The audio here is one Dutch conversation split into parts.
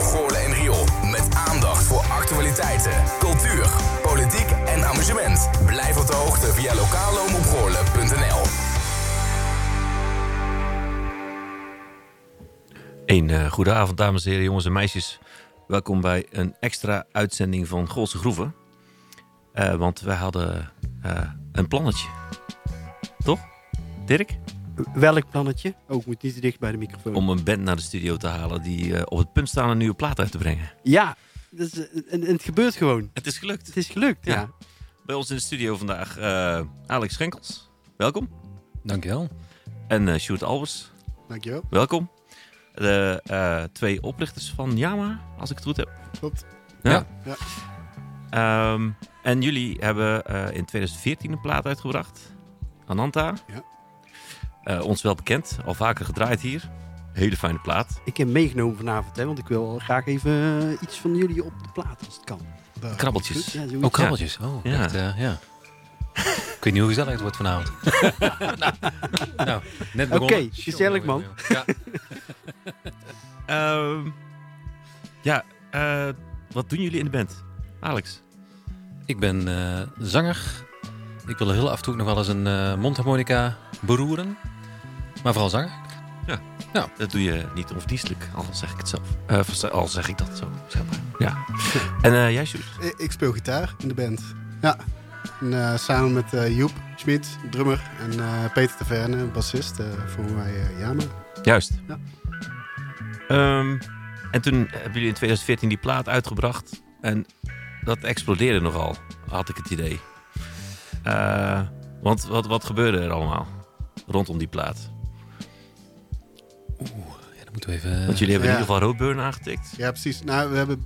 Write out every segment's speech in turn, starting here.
voor en Riool. Met aandacht voor actualiteiten, cultuur, politiek en amusement. Blijf op de hoogte via lokaalomroepgoorlen.nl Een uh, goede avond, dames en heren, jongens en meisjes. Welkom bij een extra uitzending van Goolse Groeven. Uh, want wij hadden uh, een plannetje. Toch, Dirk? Welk plannetje? Oh, ik moet niet te dicht bij de microfoon. Om een band naar de studio te halen die uh, op het punt staan een nieuwe plaat uit te brengen. Ja, dus, en, en, het gebeurt gewoon. Het is gelukt. Het is gelukt, ja. ja. Bij ons in de studio vandaag uh, Alex Schenkels. Welkom. Dankjewel. En uh, Sjoerd Albers. Dankjewel. Welkom. De twee oprichters van Yama, als ik het goed heb. Klopt. Ja. ja. Um, en jullie hebben in 2014 een plaat uitgebracht. Ananta. Ja. Uh, ons wel bekend, al vaker gedraaid hier. Hele fijne plaat. Ik heb meegenomen vanavond, hè, want ik wil graag even uh, iets van jullie op de plaat, als het kan. Uh, krabbeltjes. Ja, oh, krabbeltjes. Oh, ja. Echt, ja. ik weet niet hoe gezellig het wordt vanavond. nou, nou, net Oké, okay, gezellig man. Ja, ja wat doen jullie in de band? Alex? Ik ben zanger. Ik wil heel af en toe nog wel eens een mondharmonica beroeren. Maar vooral zanger. Ja. ja. Dat doe je niet onverdienstelijk, al zeg ik het zelf. Uh, al zeg ik dat zo, zeg maar. Ja. En uh, jij, Sjoerd? Ik speel gitaar in de band. Ja. En, uh, samen met Joep Schmid, drummer. En Peter Taverne, bassist, voor wij Jama. Juist. Ja. Um, en toen hebben jullie in 2014 die plaat uitgebracht. En dat explodeerde nogal, had ik het idee. want wat, wat gebeurde er allemaal? rondom die plaat? Oeh, ja, dat moeten we even... Want jullie hebben in ieder geval Roadburn aangetikt. Ja, precies. Nou, we hebben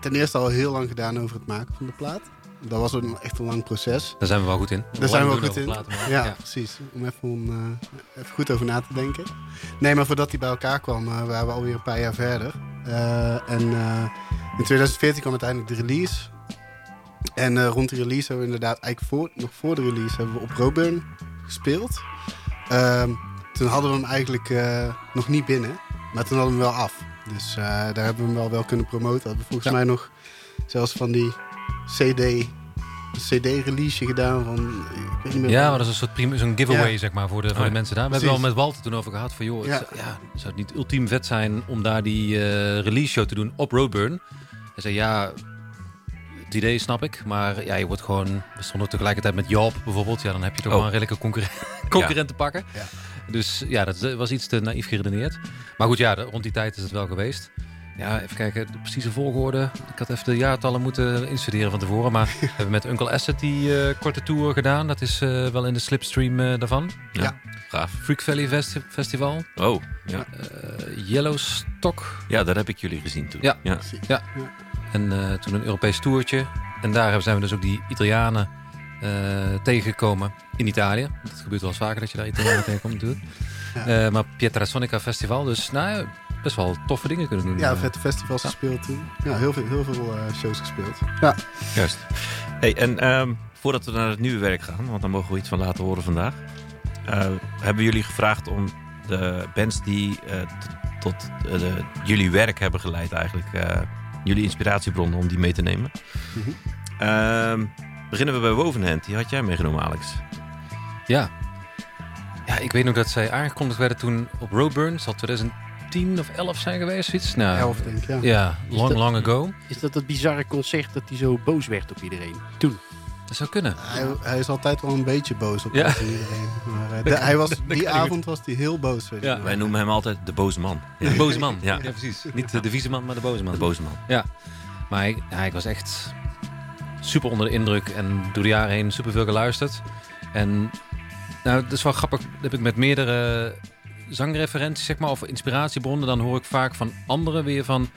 ten eerste al heel lang gedaan over het maken van de plaat. Dat was een, echt een lang proces. Daar zijn we wel goed in. Daar zijn we wel goed in. ja, ja, precies. Om even, om, uh, even goed over na te denken. Nee, maar voordat die bij elkaar kwam, uh, waren we alweer een paar jaar verder. Uh, en in 2014 kwam uiteindelijk de release. En rond de release hebben we inderdaad, eigenlijk voor, nog voor de release, hebben we op Roadburn gespeeld. Uh, toen hadden we hem eigenlijk uh, nog niet binnen, maar toen hadden we hem wel af. Dus uh, daar hebben we hem wel, wel kunnen promoten. We hebben volgens ja. mij nog zelfs van die CD, CD-release gedaan. Van, ik weet niet meer ja, maar dat is een soort zo'n giveaway ja. zeg maar, voor de, voor oh, de mensen daar. We Precies. hebben wel met Walter toen over gehad van joh, ja. Het, ja, zou het niet ultiem vet zijn om daar die uh, release show te doen op Roadburn? Hij zei ja, het idee snap ik. Maar ja, je wordt gewoon... We stonden tegelijkertijd met Job bijvoorbeeld. Ja, dan heb je toch oh. wel een redelijke concurrent, concurrent te pakken. Dus ja, dat was iets te naïef geredeneerd. Maar goed, ja, rond die tijd is het wel geweest. Ja, even kijken, de precieze volgorde. Ik had even de jaartallen moeten instuderen van tevoren. Maar we hebben met Uncle Asset die uh, korte tour gedaan. Dat is uh, wel in de slipstream uh, daarvan. Ja, ja. gaaf. Freak Valley Festi Festival. Oh, ja. Yellowstock. Ja, daar heb ik jullie gezien toen. Ja, ja. ja. En uh, toen een Europees toertje. En daar zijn we dus ook die Italianen tegengekomen in Italië. Dat gebeurt wel eens vaker dat je daar Italianen tegenkomt natuurlijk. Ja. Uh, maar Pietra Sonica Festival. Dus nou, best wel toffe dingen kunnen doen. Ja, vette festivals ja. gespeeld toen. Ja, heel veel, heel veel shows gespeeld. Ja. Juist. Hey, en um, voordat we naar het nieuwe werk gaan, want daar mogen we iets van laten horen vandaag. hebben jullie gevraagd om de bands die tot de, jullie werk hebben geleid eigenlijk jullie inspiratiebronnen om die mee te nemen. Mm -hmm. Beginnen we bij Wovenhand. Die had jij meegenomen, Alex. Ja. Ja, ik weet nog dat zij aangekondigd werden toen op Roadburn. Zal 2010 of 11 zijn geweest, zoiets? Nou, 11 denk ik, ja. Ja, long, dat, long ago. Is dat het bizarre concert dat hij zo boos werd op iedereen? Toen. Dat zou kunnen. Hij, hij, is altijd wel een beetje boos op ja. iedereen. Maar, uh, de, hij was, die avond was hij heel boos. Weet ja. Wij noemen hem altijd de boze man. Ja. De boze man, ja. ja. precies. Niet de vieze man, maar de boze man. De boze man. Ja. Maar hij, hij was echt super onder de indruk en door de jaren heen super veel geluisterd. En nou, dat is wel grappig. Dat heb ik met meerdere zangreferenties, zeg maar, of inspiratiebronnen. Dan hoor ik vaak van anderen weer van...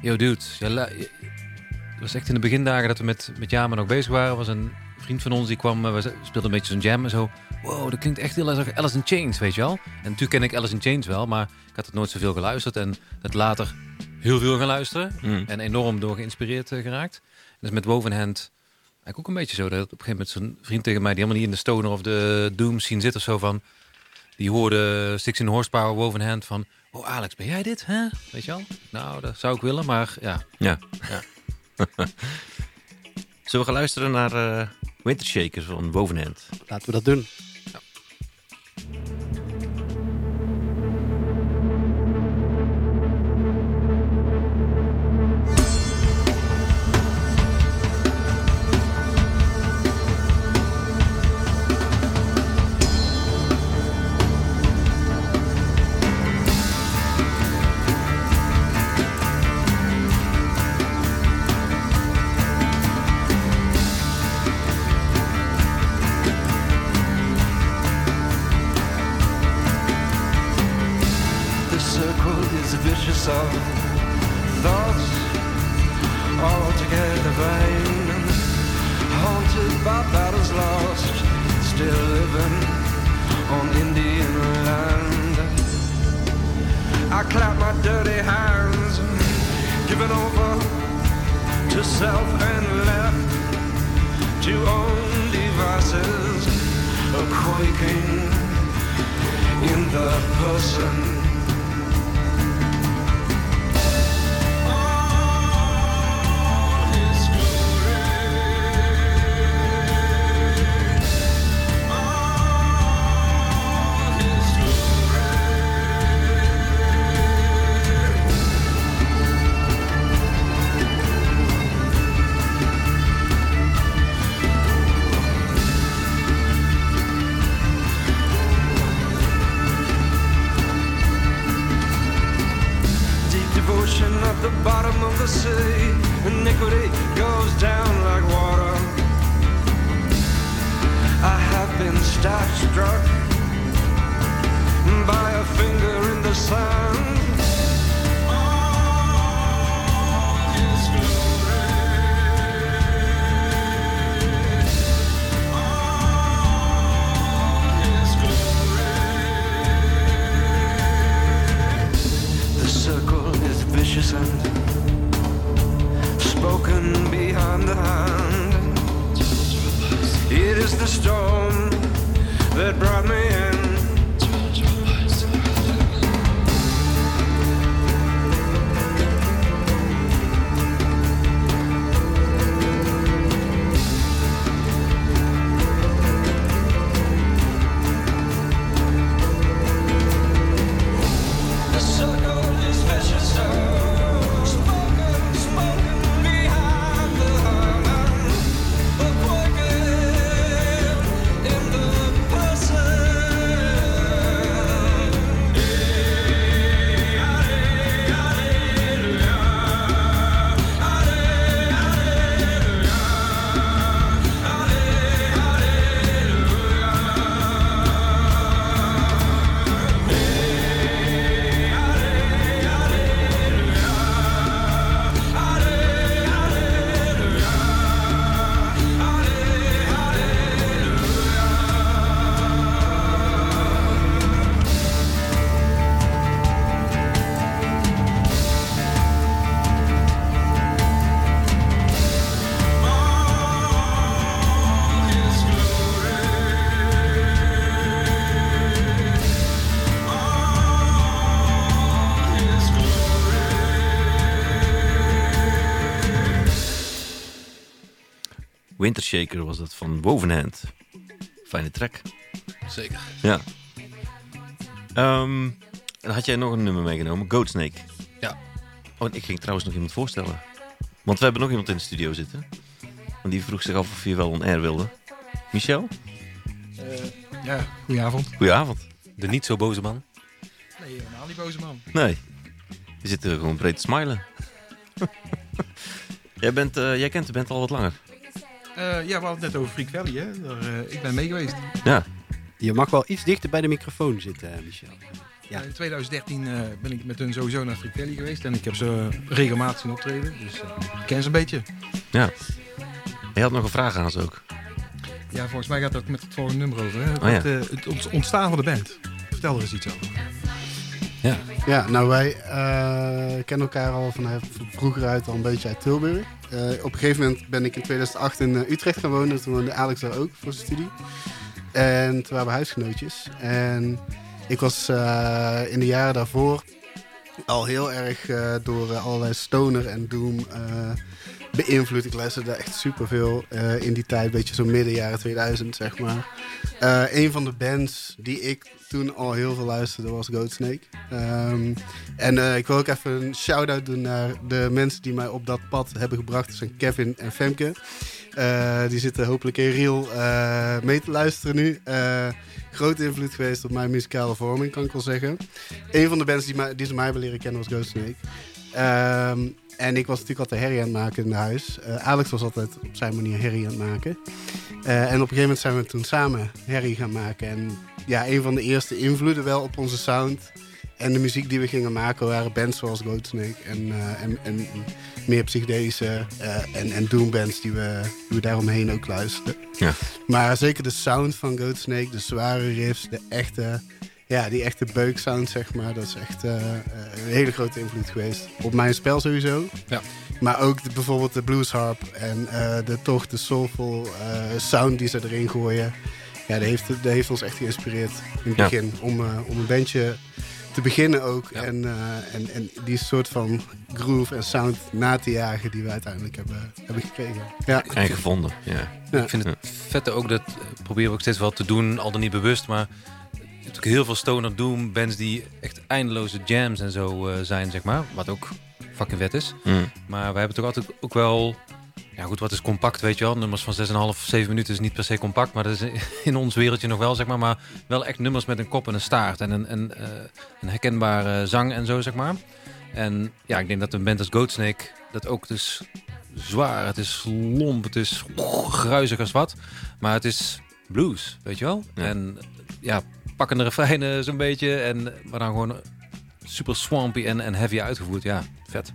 Yo, dude, het was echt in de begindagen dat we met, met Jama nog bezig waren. was een vriend van ons die kwam, we speelden een beetje zo'n jam en zo. Wow, dat klinkt echt heel erg Alice in Chains, weet je wel. En natuurlijk ken ik Alice in Chains wel, maar ik had het nooit zoveel geluisterd. En het later heel veel gaan luisteren. Mm. En enorm door geïnspireerd uh, geraakt. Dus met Wovenhand eigenlijk ook een beetje zo. Dat op een gegeven moment zo'n vriend tegen mij, die helemaal niet in de stoner of de doom scene zit of zo van... die hoorde 16 horsepower woven hand van... Oh Alex, ben jij dit? Hè? Weet je wel? Nou, dat zou ik willen, maar ja. Ja. Ja. Zullen we gaan luisteren naar eh Winter Shaker van Bovenhand? Laten we dat doen. The that brought me Winter Shaker was dat van Bovenhand. Fijne track. Zeker. Ja. Ehm, dan had jij nog een nummer meegenomen, Goatsnake. Ja. Oh, en ik ging trouwens nog iemand voorstellen. Want we hebben nog iemand in de studio zitten. Want die vroeg zich af of je wel een air wilde. Michel, Ja, goedenavond. goedenavond. De niet zo boze man. Nee, helemaal niet boze man. Nee, je zit er gewoon breed te smilen. jij, bent, eh, jij kent de band al wat langer. Eh, ja, we hadden het net over Freak Valley, hè. Daar, eh, ik ben mee geweest. Ja, Je mag wel iets dichter bij de microfoon zitten, eh, Michel. Ja. In 2013 eh, ben ik met hun sowieso naar Freak Valley geweest. En ik heb ze regelmatig zien optreden. Dus ik ken ze een beetje. ja. Je had nog een vraag aan ze ook. Ja, volgens mij gaat het ook met het volgende nummer over. Hè? Oh ja. het, eh, het ont- ontstaan van de band. Vertel er eens iets over. Ja. Ja, nou wij eh, kennen elkaar al van vroeger uit al een beetje uit Tilburg. Eh, op een gegeven moment ben ik in 2008 in eh, Utrecht gaan wonen. Toen woonde Alex daar ook voor zijn studie. En toen waren we huisgenootjes. En ik was eh, in de jaren daarvoor al heel erg eh, door eh, allerlei stoner en doom eh, beïnvloed. Ik luisterde echt superveel eh in die tijd, beetje zo midden jaren 2000 zeg maar. Eh, een van de bands die ik toen al heel veel luisterde was Goatsnake. Ehm en eh, ik wil ook even een shout-out doen naar de mensen die mij op dat pad hebben gebracht. Zijn Kevin en Femke. Die zitten hopelijk in eh, mee te luisteren nu. Grote invloed geweest op mijn muzikale vorming, kan ik wel zeggen. Een van de bands die, mij, ze mij hebben leren kennen was Ghost Snake. Ehm, en ik was natuurlijk altijd herrie aan het maken in huis. Eh, Alex was altijd op zijn manier herrie aan het maken. Eh, en op een gegeven moment zijn we toen samen herrie gaan maken. En ja, een van de eerste invloeden wel op onze sound... En de muziek die we gingen maken waren bands zoals Goatsnake en, eh, en, en meer psychedelische en, en doombands die we, die we daaromheen ook luisterden. Ja. Maar zeker de sound van Goatsnake, de zware riffs, de echte, ja, die echte beuksound zeg maar, dat is echt eh, eh, een hele grote invloed geweest. Op mijn spel sowieso. Ja. Maar ook de, bijvoorbeeld de bluesharp en eh, de toch de soulful eh, sound die ze erin gooien. Ja, dat heeft, dat heeft ons echt geïnspireerd in het Ja. begin om, eh, om een bandje te beginnen ook. Ja. En, eh, en, en die soort van groove en sound na te jagen die we uiteindelijk hebben, hebben gekregen. Ja, En gevonden, ja. Ja. Ik vind het vette ook, dat proberen we ook steeds wel te doen, al dan niet bewust, maar natuurlijk heel veel stoner doom bands die echt eindeloze jams en zo eh, zijn, zeg maar. Wat ook fucking vet is. Mm. Maar we hebben toch altijd ook wel... Ja goed, wat is compact, weet je wel? Nummers van 6,5, 7 minuten is niet per se compact, maar dat is in ons wereldje nog wel, zeg maar. Maar wel echt nummers met een kop en een staart en een, een, eh, een herkenbare zang en zo, zeg maar. En ja, ik denk dat een band als Goatsnake dat ook dus zwaar, het is lomp, het is gruizig als wat. Maar het is blues, weet je wel? Ja. En ja, pakkende refreinen zo'n beetje. En, maar dan gewoon super swampy en, en heavy uitgevoerd. Ja, vet.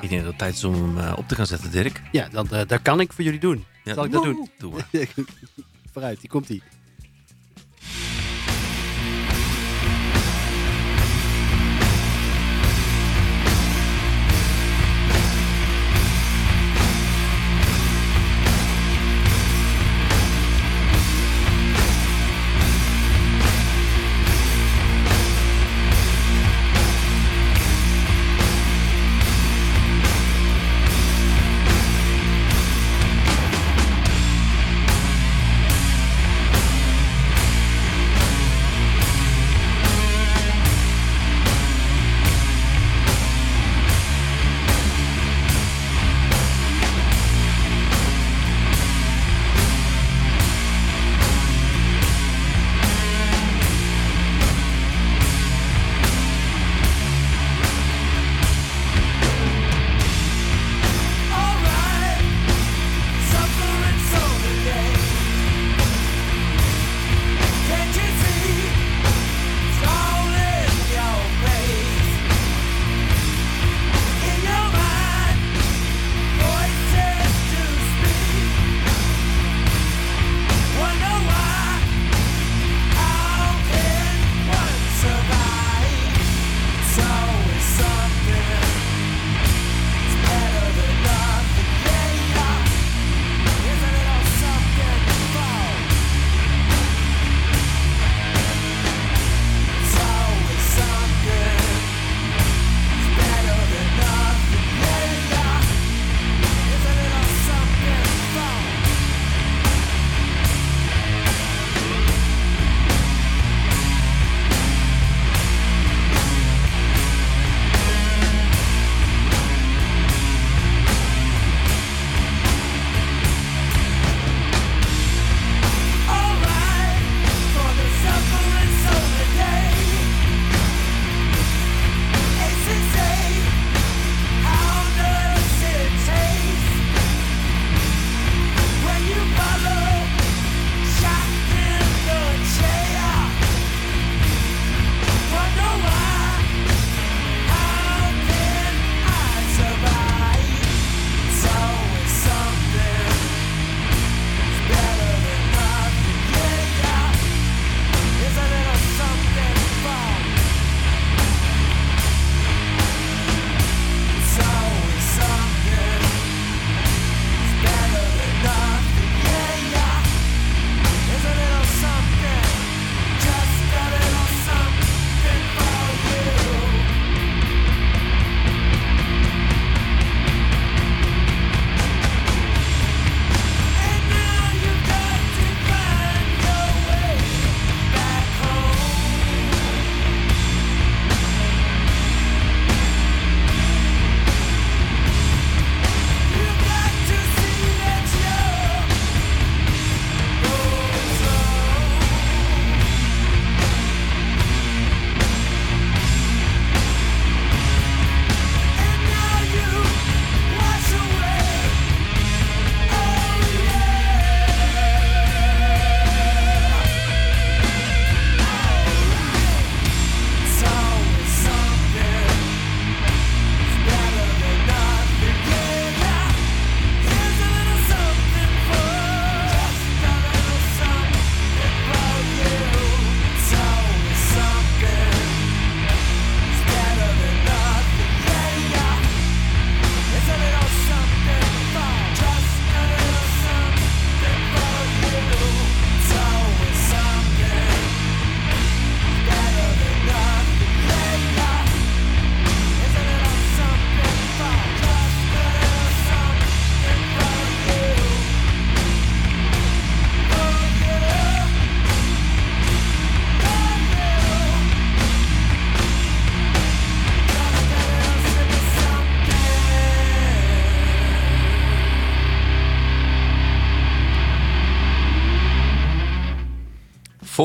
Ik denk dat het tijd is om hem eh, op te gaan zetten, Dirk. Ja, dan, eh, dat kan ik voor jullie doen. Ja, Zal ik dat doen? Doe maar. Vooruit, die komt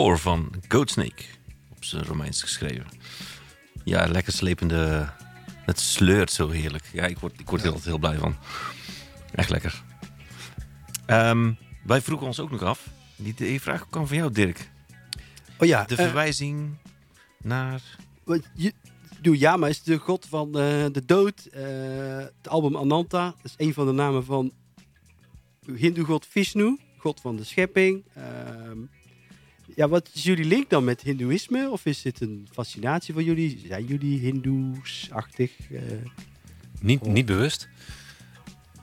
voor van Goatsnake. Op zijn Romeins geschreven. Ja, lekker slepende... Het sleurt zo heerlijk. Ja, ik word, ik word er altijd heel blij van. Echt lekker. Ehm, wij vroegen ons ook nog af. Die, die vraag kwam van jou, Dirk. Oh ja, De eh, verwijzing naar... Want je, Yama is de god van eh, de dood. Eh, het album Ananta is een van de namen van Hindoe-god Vishnu, god van de schepping. Ehm, ja, wat is jullie link dan met Hindoeïsme? Of is dit een fascinatie van jullie? Zijn jullie Hindoes-achtig? Eh, Niet, niet bewust.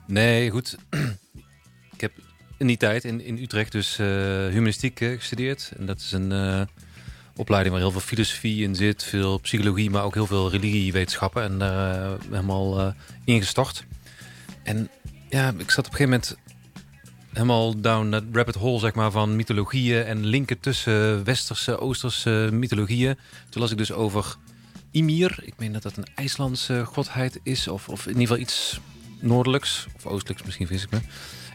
Nee, goed. ik heb in die tijd in, in Utrecht dus eh, humanistiek eh, gestudeerd. En dat is een opleiding waar heel veel filosofie in zit. Veel psychologie, maar ook heel veel religiewetenschappen. En daar helemaal ingestort. En ja, ik zat op een gegeven moment helemaal down that rabbit hole zeg maar, van mythologieën en linken tussen westerse, oosterse mythologieën. Toen las ik dus over Ymir. Ik meen dat dat een IJslandse godheid is. Of, of in ieder geval iets noordelijks. Of oostelijks misschien, vis ik me.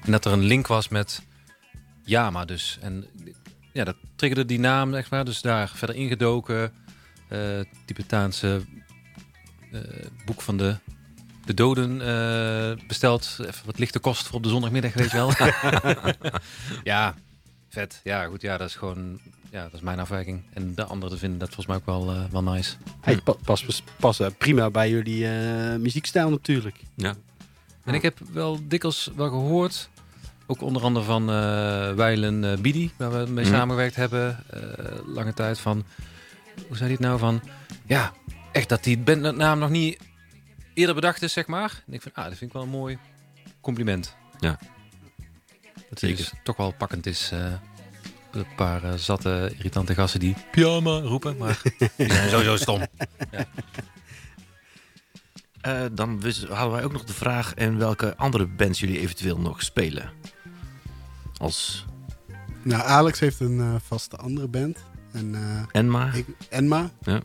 En dat er een link was met Yama dus. En ja, dat triggerde die naam, zeg maar. Dus daar verder ingedoken. eh Tibetaanse eh, boek van de, de doden eh, besteld. Even wat lichte kost voor op de zondagmiddag, weet je wel. ja, vet. Ja, goed. Ja, dat is gewoon... Ja, dat is mijn afwijking. En de anderen vinden dat volgens mij ook wel, eh, wel nice. Hij pa- past pas, prima bij jullie eh, muziekstijl natuurlijk. Ja. En ik heb wel dikwijls wel gehoord, ook onder andere van eh Weilen eh, Bidi, waar we mee Mhm. samengewerkt hebben, eh, lange tijd van, hoe zei hij het nou van, ja, echt dat die bandnaam nog niet eerder bedacht is, zeg maar. En ik vind, ah, dat vind ik wel een mooi compliment. Ja. Dat Zeker. het toch wel pakkend is. eh, een paar eh, zatte, irritante gasten die pyjama roepen, maar die zijn sowieso stom. Eh, dan hadden wij ook nog de vraag... en welke andere bands jullie eventueel nog spelen. Als Nou, Alex heeft een eh, vaste andere band. En eh, Enma. ik, Enma. Ja.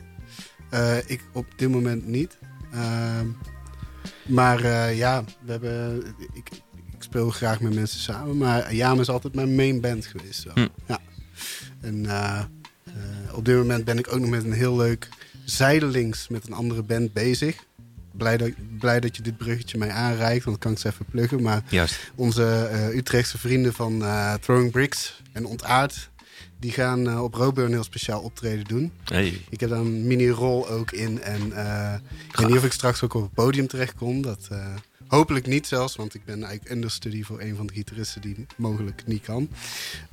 Eh, ik op dit moment niet. Ehm, maar eh, ja, we hebben, ik, ik speel graag met mensen samen. Maar Jam is altijd mijn main band geweest. Zo. Hm. Ja. En eh, eh, op dit moment ben ik ook nog met een heel leuk zijdelings met een andere band bezig. Blij dat, blij dat je dit bruggetje mij aanreikt, want dan kan ik ze even pluggen. Maar Juist. onze eh, Utrechtse vrienden van Throwing Bricks en Ontaard... die gaan eh, op Roburn heel speciaal optreden doen. Hey. Ik heb daar een mini-rol ook in. En eh, ik weet niet of ik straks ook op het podium terecht kom. Dat, eh, hopelijk niet zelfs, want ik ben eigenlijk understudy voor een van de gitaristen die mogelijk niet kan.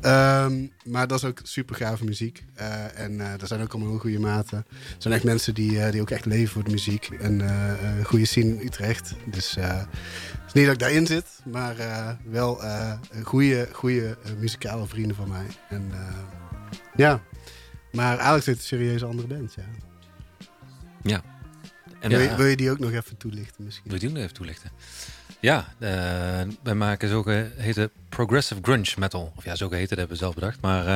Ehm, maar dat is ook super gave muziek. Eh, en eh daar zijn ook allemaal heel goede maten. Er zijn echt mensen die, eh, die ook echt leven voor de muziek. En eh, goede scene in Utrecht. Dus het is niet dat ik daarin zit, maar wel goede, goede muzikale vrienden van mij. En ja, maar Alex heeft een serieuze andere band, ja. En wil, je, wil je die ook nog even toelichten misschien? Wil je die nog even toelichten? Ja, eh, wij maken zogeheten progressive grunge metal. Of ja, zogeheten, dat hebben we zelf bedacht. Maar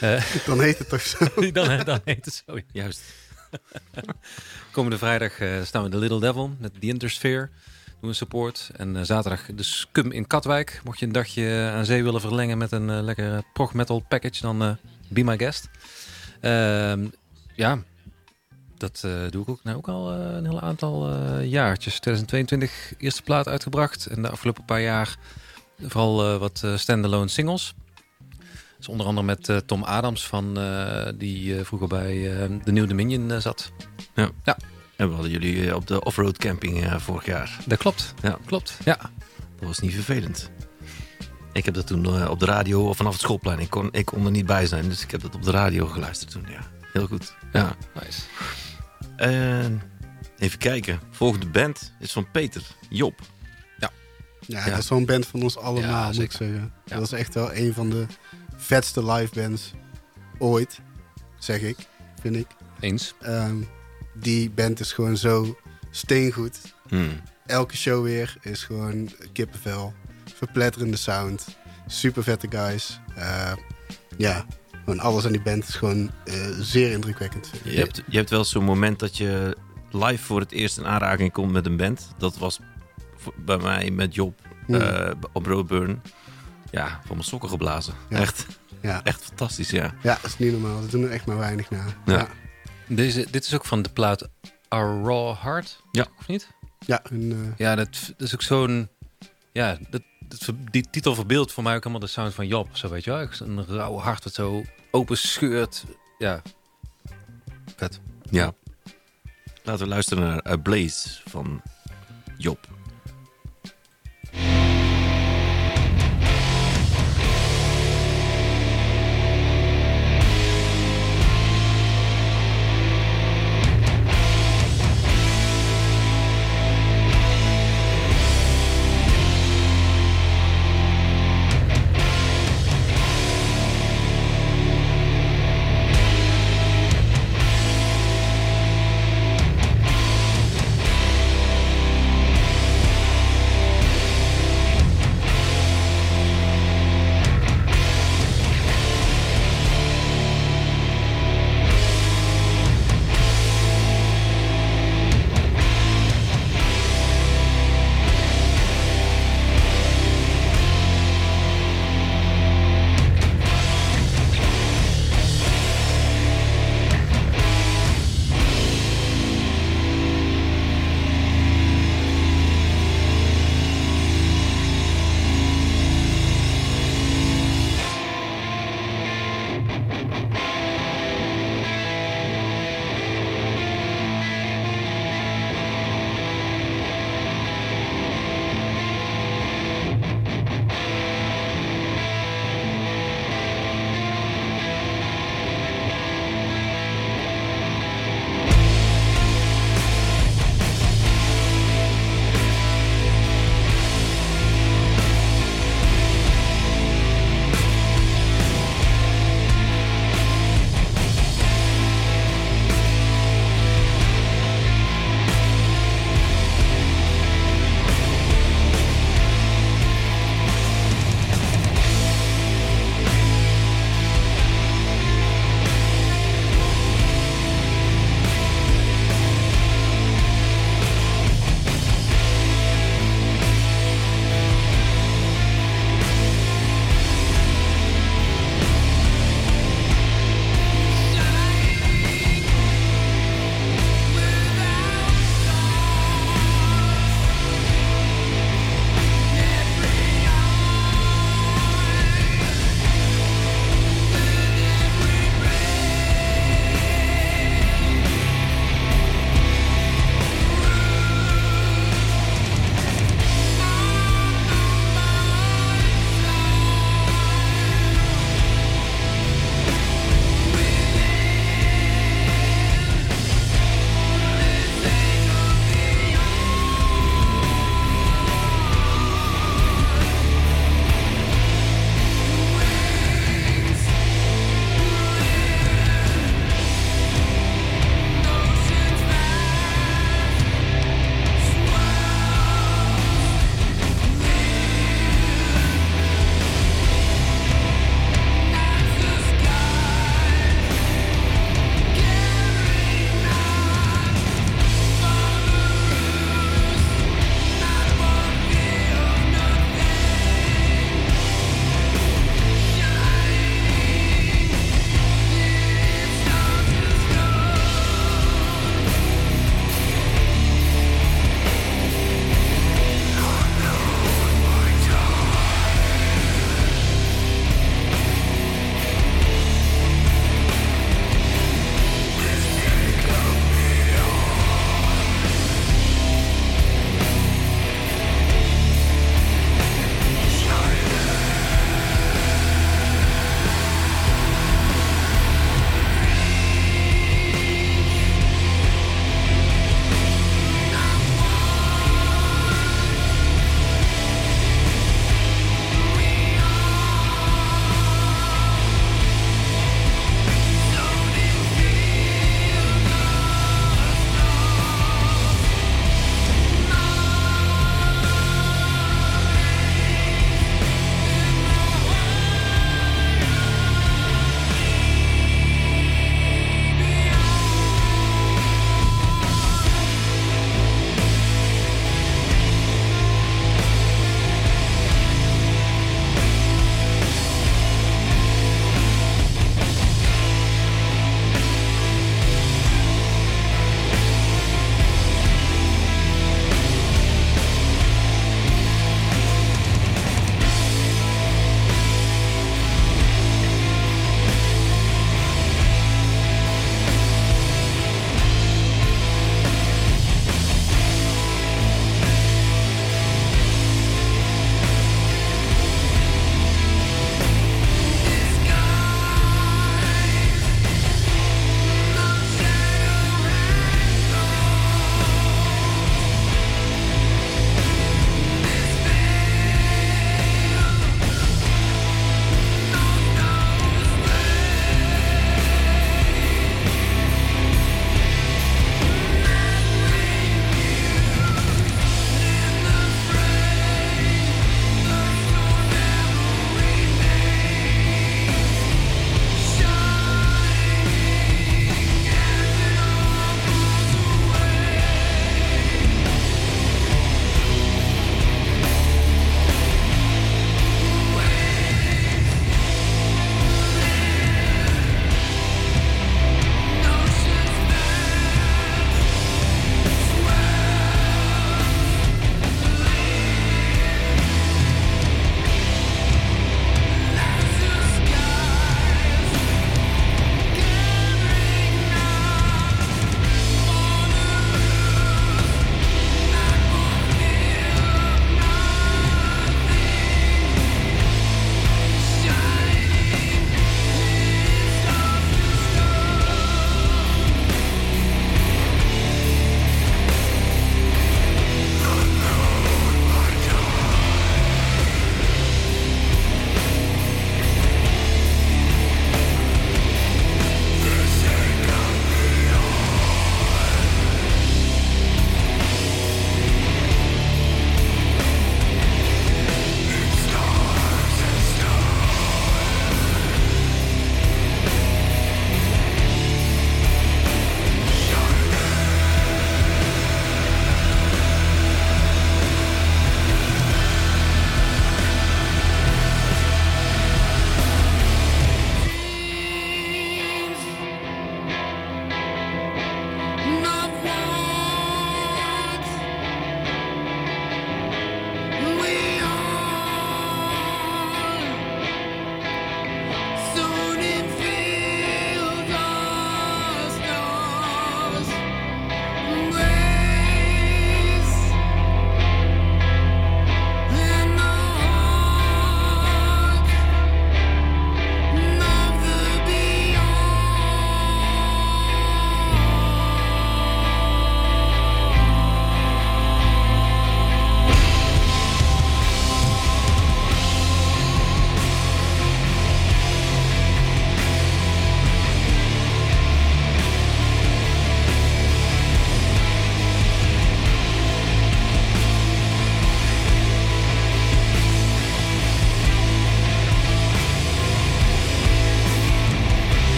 eh, eh, Dan heet het toch zo? dan, dan heet het zo. Juist. Komende vrijdag staan we de Little Devil met The Intersphere. Doen we support. En zaterdag de Scum in Katwijk. Mocht je een dagje aan zee willen verlengen met een lekkere prog metal package, dan be my guest. Ehm, ja, dat eh, doe ik ook, nou, ook al eh, een heel aantal eh, jaartjes. 2022 eerste plaat uitgebracht. En de afgelopen paar jaar vooral wat standalone singles. Dus onder andere met Tom Adams, van, die vroeger bij The New Dominion zat. En we hadden jullie op de offroad camping vorig jaar. Dat klopt. Ja. Klopt. Ja. Dat was niet vervelend. Ik heb dat toen op de radio vanaf het schoolplein. Ik kon, ik kon er niet bij zijn, dus ik heb dat op de radio geluisterd toen. Ja, heel goed. Ja. Nice. En even kijken. Volgende band is van Peter. Job. Ja, Ja. dat is zo'n band van ons allemaal, Ja, moet ik zeggen. Ja. Dat is echt wel een van de vetste live bands ooit, zeg ik, vind ik. Eens. Ehm, die band is gewoon zo steengoed. Hmm. Elke show weer is gewoon kippenvel. Verpletterende sound. Super vette guys. Eh, ja, gewoon alles aan die band is gewoon eh, zeer indrukwekkend. Je, hebt, je hebt wel zo'n moment dat je live voor het eerst in aanraking komt met een band. Dat was bij mij met Job Hmm. eh, op Roadburn. Ja, van mijn sokken geblazen. Ja. Echt. Ja. Echt fantastisch, ja. ja, dat is niet normaal. Ze doen er echt maar weinig na. Ja. Ja, Deze, dit is ook van de plaat Our Raw Heart, Ja. of niet? ja hun, eh, Ja, dat, dat is ook zo'n... Ja, dat, dat, die titel verbeeldt voor mij ook allemaal de sound van Job. Zo weet je wel. Een rauw hart wat zo open scheurt. Ja, vet. ja. Laten we luisteren naar Blaze van Job.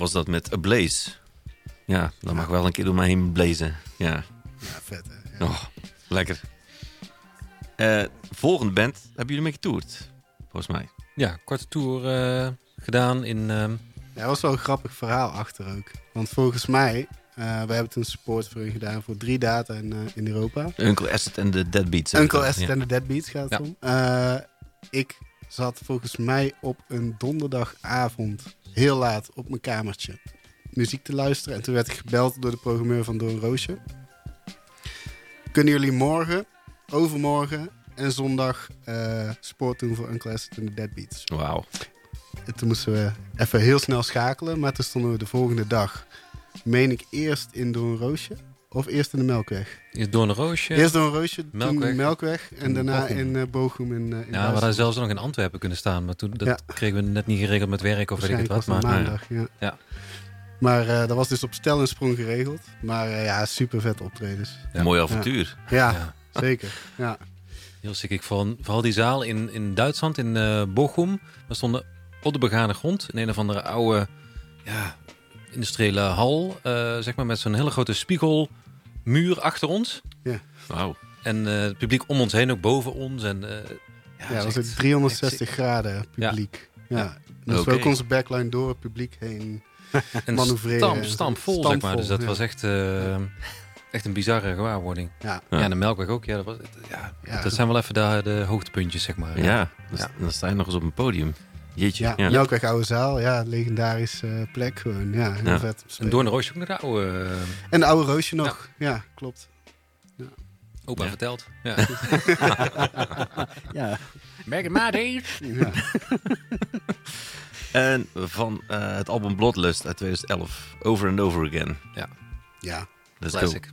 Was dat met A Blaze. Ja, dan mag wel een keer door mij heen blazen. Ja, Ja, vet hè. Ja. oh, lekker. Eh, volgende band hebben jullie mee getoerd, volgens mij. Ja, korte tour eh, gedaan in... ehm, Ja, er was wel een grappig verhaal achter ook. Want volgens mij, eh we hebben toen support voor hun gedaan voor drie data in, eh, in Europa. Uncle Acid en de Deadbeats. Uncle ja. en de Deadbeats gaat het Ja. om. Eh, ik zat volgens mij op een donderdagavond heel laat op mijn kamertje muziek te luisteren. En toen werd ik gebeld door de programmeur van Doorn Roosje. Kunnen jullie morgen, overmorgen en zondag eh sport doen voor Acid en de Deadbeats? Wauw. En toen moesten we even heel snel schakelen. Maar toen stonden we de volgende dag, meen ik, eerst in Doorn Roosje. Of eerst in de Melkweg? Eerst door een roosje. Eerst door een roosje, Melkweg. toen Melkweg. En daarna Bochum. in Bochum in, in ja, we Duitsland. hadden zelfs nog in Antwerpen kunnen staan. Maar toen dat Ja. kregen we net niet geregeld met werk of weet ik het wat. Maar maandag, ja. Ja. Maar eh, dat was dus op stel en sprong geregeld. Maar eh, ja, super vet optredens. Ja. Mooi avontuur. Ja, Ja. zeker. Ja. heel sick. Ik vond vooral die zaal in, in Duitsland, in eh Bochum. We stonden op de begane grond. In een of andere oude ja, industriële hal. eh, zeg maar met zo'n hele grote spiegelmuur achter ons. Wauw. En eh, het publiek om ons heen, ook boven ons. En, eh, ja, Ja, dat was het 360 echt graden publiek. Ja. Ja. Dus we ook onze backline door het publiek heen. En manoeuvreren stamp, en zo. stampvol, zeg maar. Dus dat ja. was echt, echt een bizarre gewaarwording. Ja. Ja. Ja, en de Melkweg ook. Ja, dat, was, ja, Ja. dat zijn wel even de, de hoogtepuntjes, zeg maar. Ja, dan, Ja. dan sta je nog eens op een podium. Jeetje. Ja, Ja. Melkweg Oude Zaal. Ja, legendarische eh, plek gewoon. Ja, heel Ja. vet. En spelen. door de roosje ook naar de oude eh, En de oude roosje nog. Ja, klopt. opa Ja. verteld. Ja. Ja. Merk het maar, Dave. Ja. En van eh, het album Bloodlust uit 2011. Over and Over Again. ja. Let's go. Classic.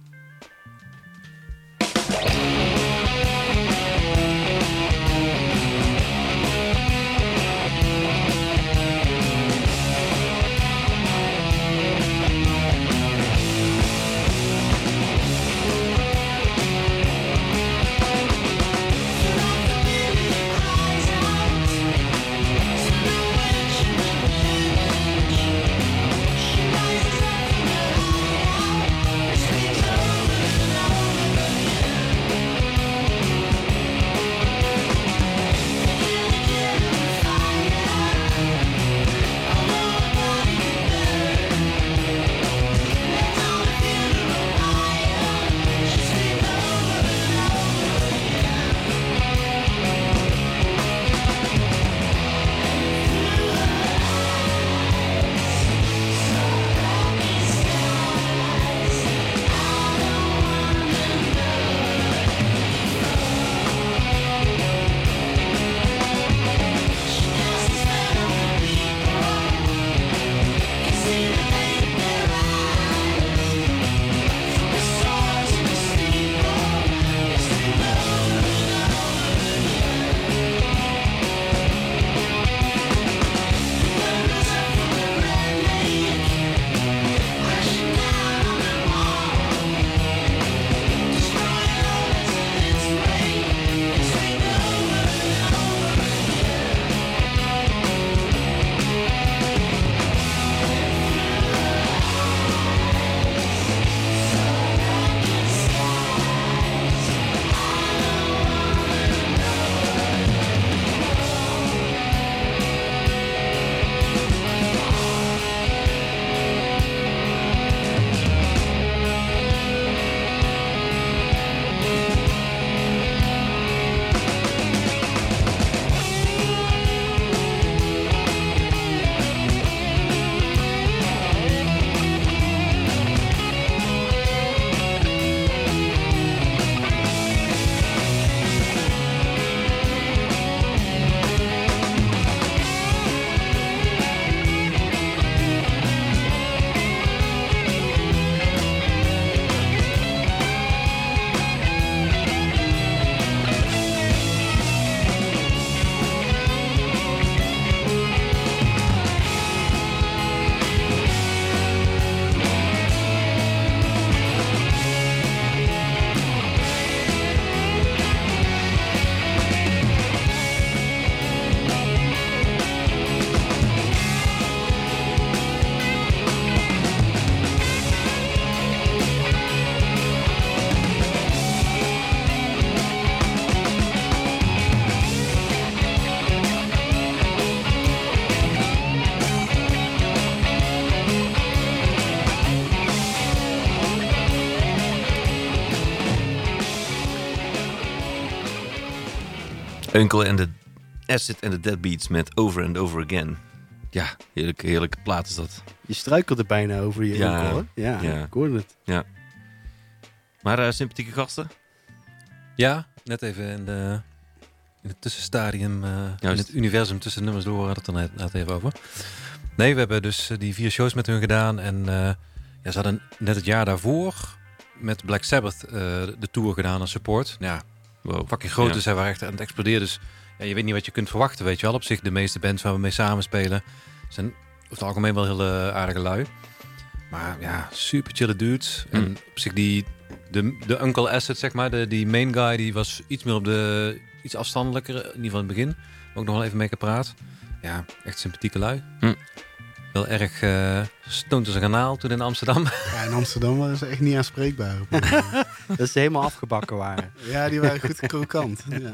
Uncle and the Acid and the Deadbeats met Over and Over Again. Ja, heerlijke, heerlijke plaat is dat. Je struikelde bijna over je Ja. onkel, hè? Ja, Ja. ik hoorde het. Maar eh, sympathieke gasten? Ja, net even in, de, in het tussenstadium, eh, in het universum tussen nummers door, hadden we het er net, even over. Nee, we hebben dus eh, die vier shows met hun gedaan. En eh, ja, ze hadden net het jaar daarvoor met Black Sabbath eh, de tour gedaan als support. Ja, Wow. fucking groot, Ja. dus zij waren echt aan het exploderen. Dus ja, je weet niet wat je kunt verwachten, weet je wel. Op zich, de meeste bands waar we mee samenspelen zijn over het algemeen wel heel eh, aardige lui. Maar ja, super chille dudes. En Mm. op zich die, de, de Uncle Acid, zeg maar, de, die main guy, die was iets meer op de, iets afstandelijker, in ieder geval in het begin. Ook nog wel even mee gepraat. Ja, echt sympathieke lui. Hm. Wel erg uh, stoned als een kanaal toen in Amsterdam. Ja, in Amsterdam waren ze echt niet aanspreekbaar. Dat ze helemaal afgebakken waren. ja, die waren goed krokant. Ja,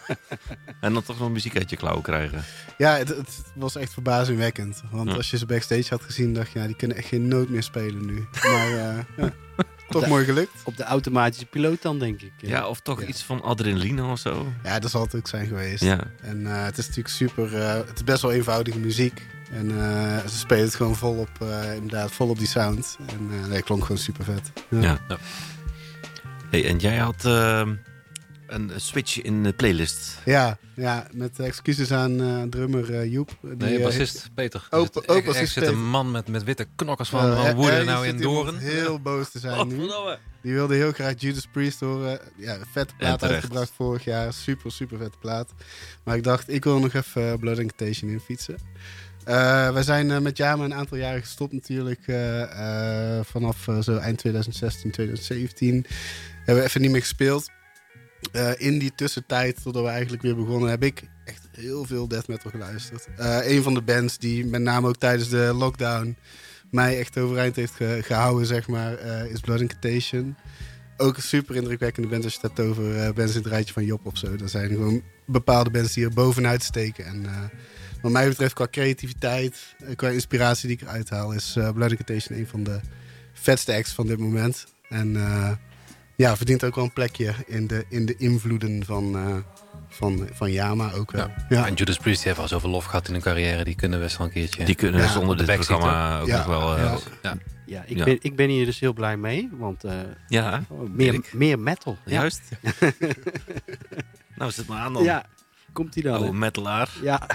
En dan toch nog muziek uit je klauwen krijgen. ja het, het was echt verbazingwekkend. Want Ja. als je ze backstage had gezien, dacht je, ja, die kunnen echt geen noot meer spelen nu. Maar eh, ja, toch mooi gelukt. Op de automatische piloot dan, denk ik. Ja, of toch Ja. iets van adrenaline of zo. Ja, dat zal het ook zijn geweest. Ja, En eh, het is natuurlijk super. eh, het is best wel eenvoudige muziek. En eh, ze spelen het gewoon vol op, eh, inderdaad, vol op die sound. En eh nee, het klonk gewoon super vet. Ja. Hey, en jij had ehm, een switch in de playlist. Ja, ja, met excuses aan eh, drummer Joep. Die, Nee, eh, bassist Peter. Oh, Er zit- er- een man met, met witte knokkers van, eh, van er- woede nou in Doren. heel boos te zijn nu. Die wilde heel graag Judas Priest horen. Ja, vette plaat uitgebracht vorig jaar. Super, super vette plaat. Maar ik dacht, ik wil nog even Blood Incantation in fietsen. Eh, wij zijn eh, met Jama een aantal jaren gestopt natuurlijk. eh, vanaf zo eind 2016, 2017. Hebben we even niet meer gespeeld. In die tussentijd, totdat we eigenlijk weer begonnen, heb ik echt heel veel death metal geluisterd. Een van de bands die met name ook tijdens de lockdown mij echt overeind heeft ge- gehouden, zeg maar, is Blood Incantation. Ook een super indrukwekkende band als je het hebt over bands in het rijtje van Job of zo. Er zijn gewoon bepaalde bands die er bovenuit steken. En wat mij betreft qua creativiteit, qua inspiratie die ik eruit haal, is eh Blood Incantation een van de vetste acts van dit moment. En eh, ja, verdient ook wel een plekje in de, in de invloeden van, eh, van, van Yama ook wel. Ja. En Judas Priest die heeft al zoveel lof gehad in hun carrière. Die kunnen best wel een keertje. Die kunnen Ja, zonder dit de backseat programma ook Ja, nog wel... eh, ja. Ja, ik, Ja. Ben, ik ben hier dus heel blij mee. Want eh, ja, oh, meer, meer metal. Ja, juist. nou, zet maar aan dan. ja. komt hij dan. Hè? metalaar. Ja.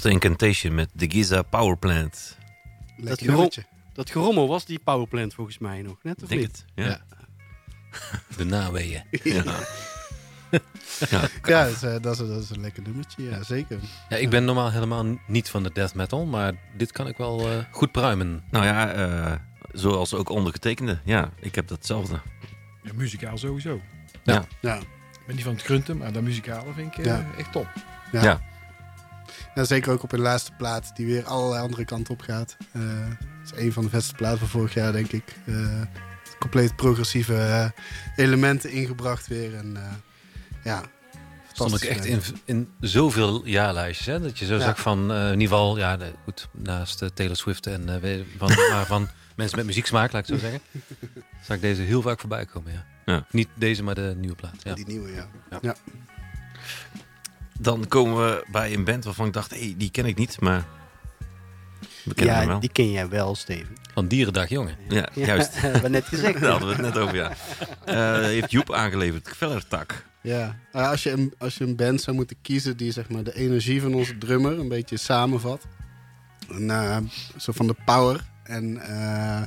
Blood Incantation met de Giza Power Plant. Lekker gerommel- nummertje. Dat gerommel was die powerplant volgens mij nog, net of Denk niet? het. Ja. Ja. De naweeën. Ja. Ja, dat is, eh, dat, is, dat is een lekker nummertje. Ja, zeker. Ja, ik ben normaal helemaal niet van de death metal, maar dit kan ik wel eh, goed pruimen. Nou ja, eh, zoals ook ondergetekende. Ja, ik heb datzelfde. Ja, muzikaal sowieso. Ja, Ik ben niet van het grunten, maar dat muzikale vind ik Ja. echt top. ja. Ja. Ja, zeker ook op hun laatste plaat, die weer allerlei andere kanten op gaat. Eh, Het is een van de beste platen van vorig jaar, denk ik. Eh, compleet progressieve eh, elementen ingebracht weer. En eh, ja, Stond ik echt in, in zoveel jaarlijstjes. Hè? Dat je zo Ja. zag van, eh, in ieder geval, ja, de- goed, naast Taylor Swift en eh, van, maar van mensen met muzieksmaak, laat ik zo zeggen. Zag ik deze heel vaak voorbij komen, ja. Ja. Niet deze, maar de nieuwe plaat. Ja. Die nieuwe, ja. Ja. Ja. Dan komen we bij een band waarvan ik dacht, hé, hey, die ken ik niet, maar we kennen hem Ja, wel. die ken jij wel, Steven. Van Dierendag Jongen. Ja, juist. hebben we net gezegd. Daar hadden we het net over, ja. Eh, heeft Joep aangeleverd, Kvellertak. Ja, Nou, als, je een, als je een band zou moeten kiezen die zeg maar, de energie van onze drummer een beetje samenvat. En, eh, zo van de power en eh,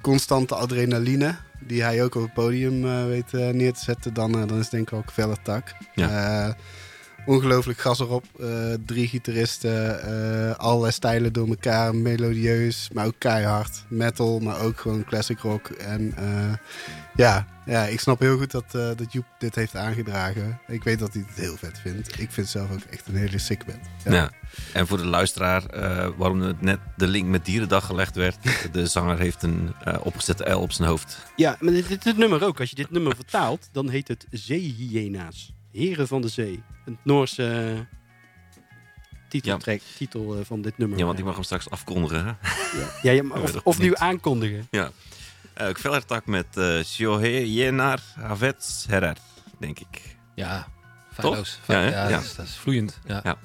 constante adrenaline die hij ook op het podium eh, weet eh, neer te zetten, dan, eh, dan is het denk ik ook Velle Tak. Ja. Ongelooflijk gas erop. eh, drie gitaristen, eh, allerlei stijlen door elkaar, melodieus, maar ook keihard. Metal, maar ook gewoon classic rock. En eh, ja, ja, ik snap heel goed dat, eh, dat Joep dit heeft aangedragen. Ik weet dat hij het heel vet vindt. Ik vind het zelf ook echt een hele sick band. Ja. En voor de luisteraar, eh, waarom het net de link met Dierendag gelegd werd. De zanger heeft een eh, opgezette L op zijn hoofd. Ja, maar dit, dit, dit nummer ook. Als je dit nummer vertaalt, dan heet het Zeehyena's. Heren van de Zee. Een Noorse eh, titeltrack, titel eh, van dit nummer. Ja, want die mag hem straks afkondigen. Hè? Ja, ja, ja, maar Dat of, ik nu aankondigen. Ja. Uh, Kvellertak met uh, Shohei Jenar Havets Herer, denk ik. Ja, feilloos. Ja, ja, Ja. Dat, is, dat is vloeiend. Ja.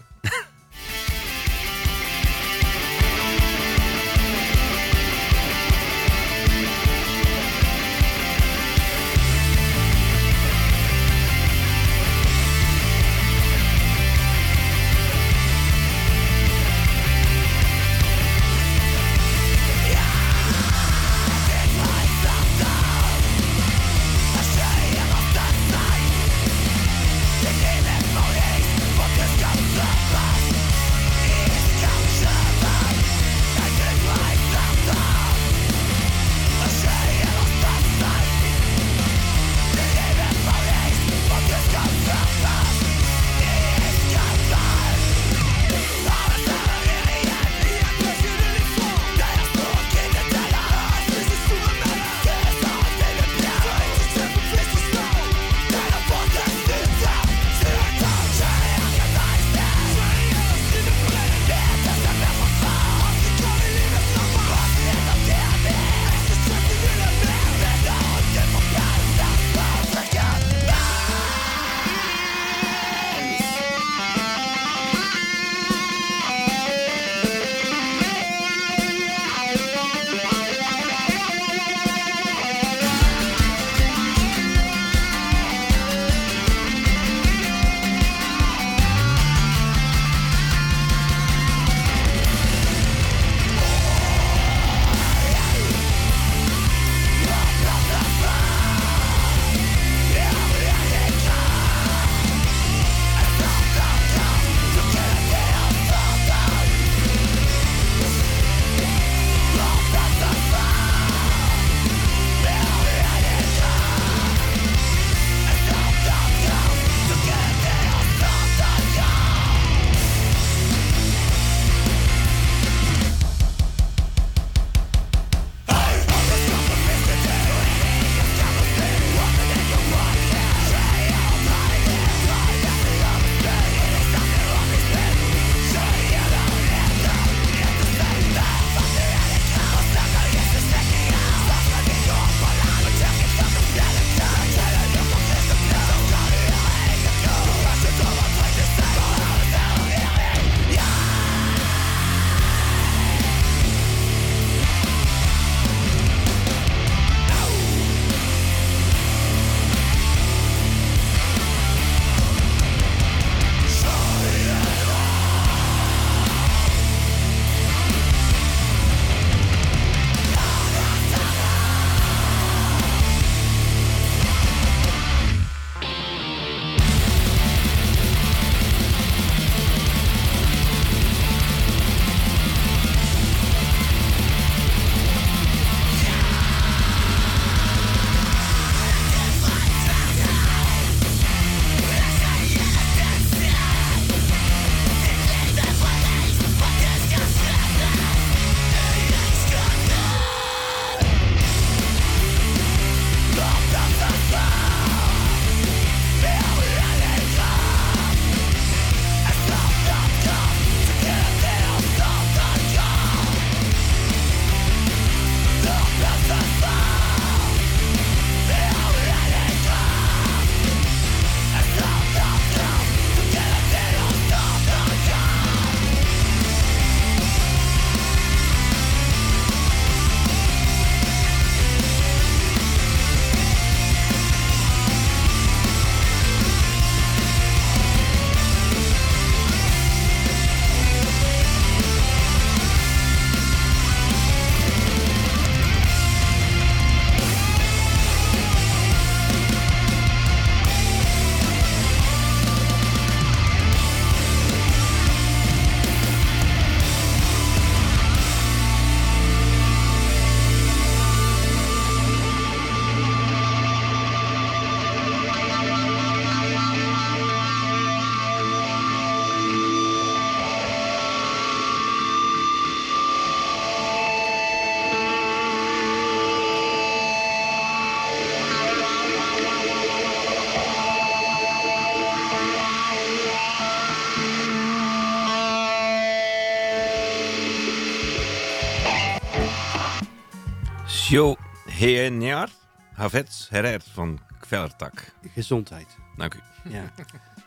Heeniar Havets Herrer van Kvellertak. Gezondheid. Dank u. Ja.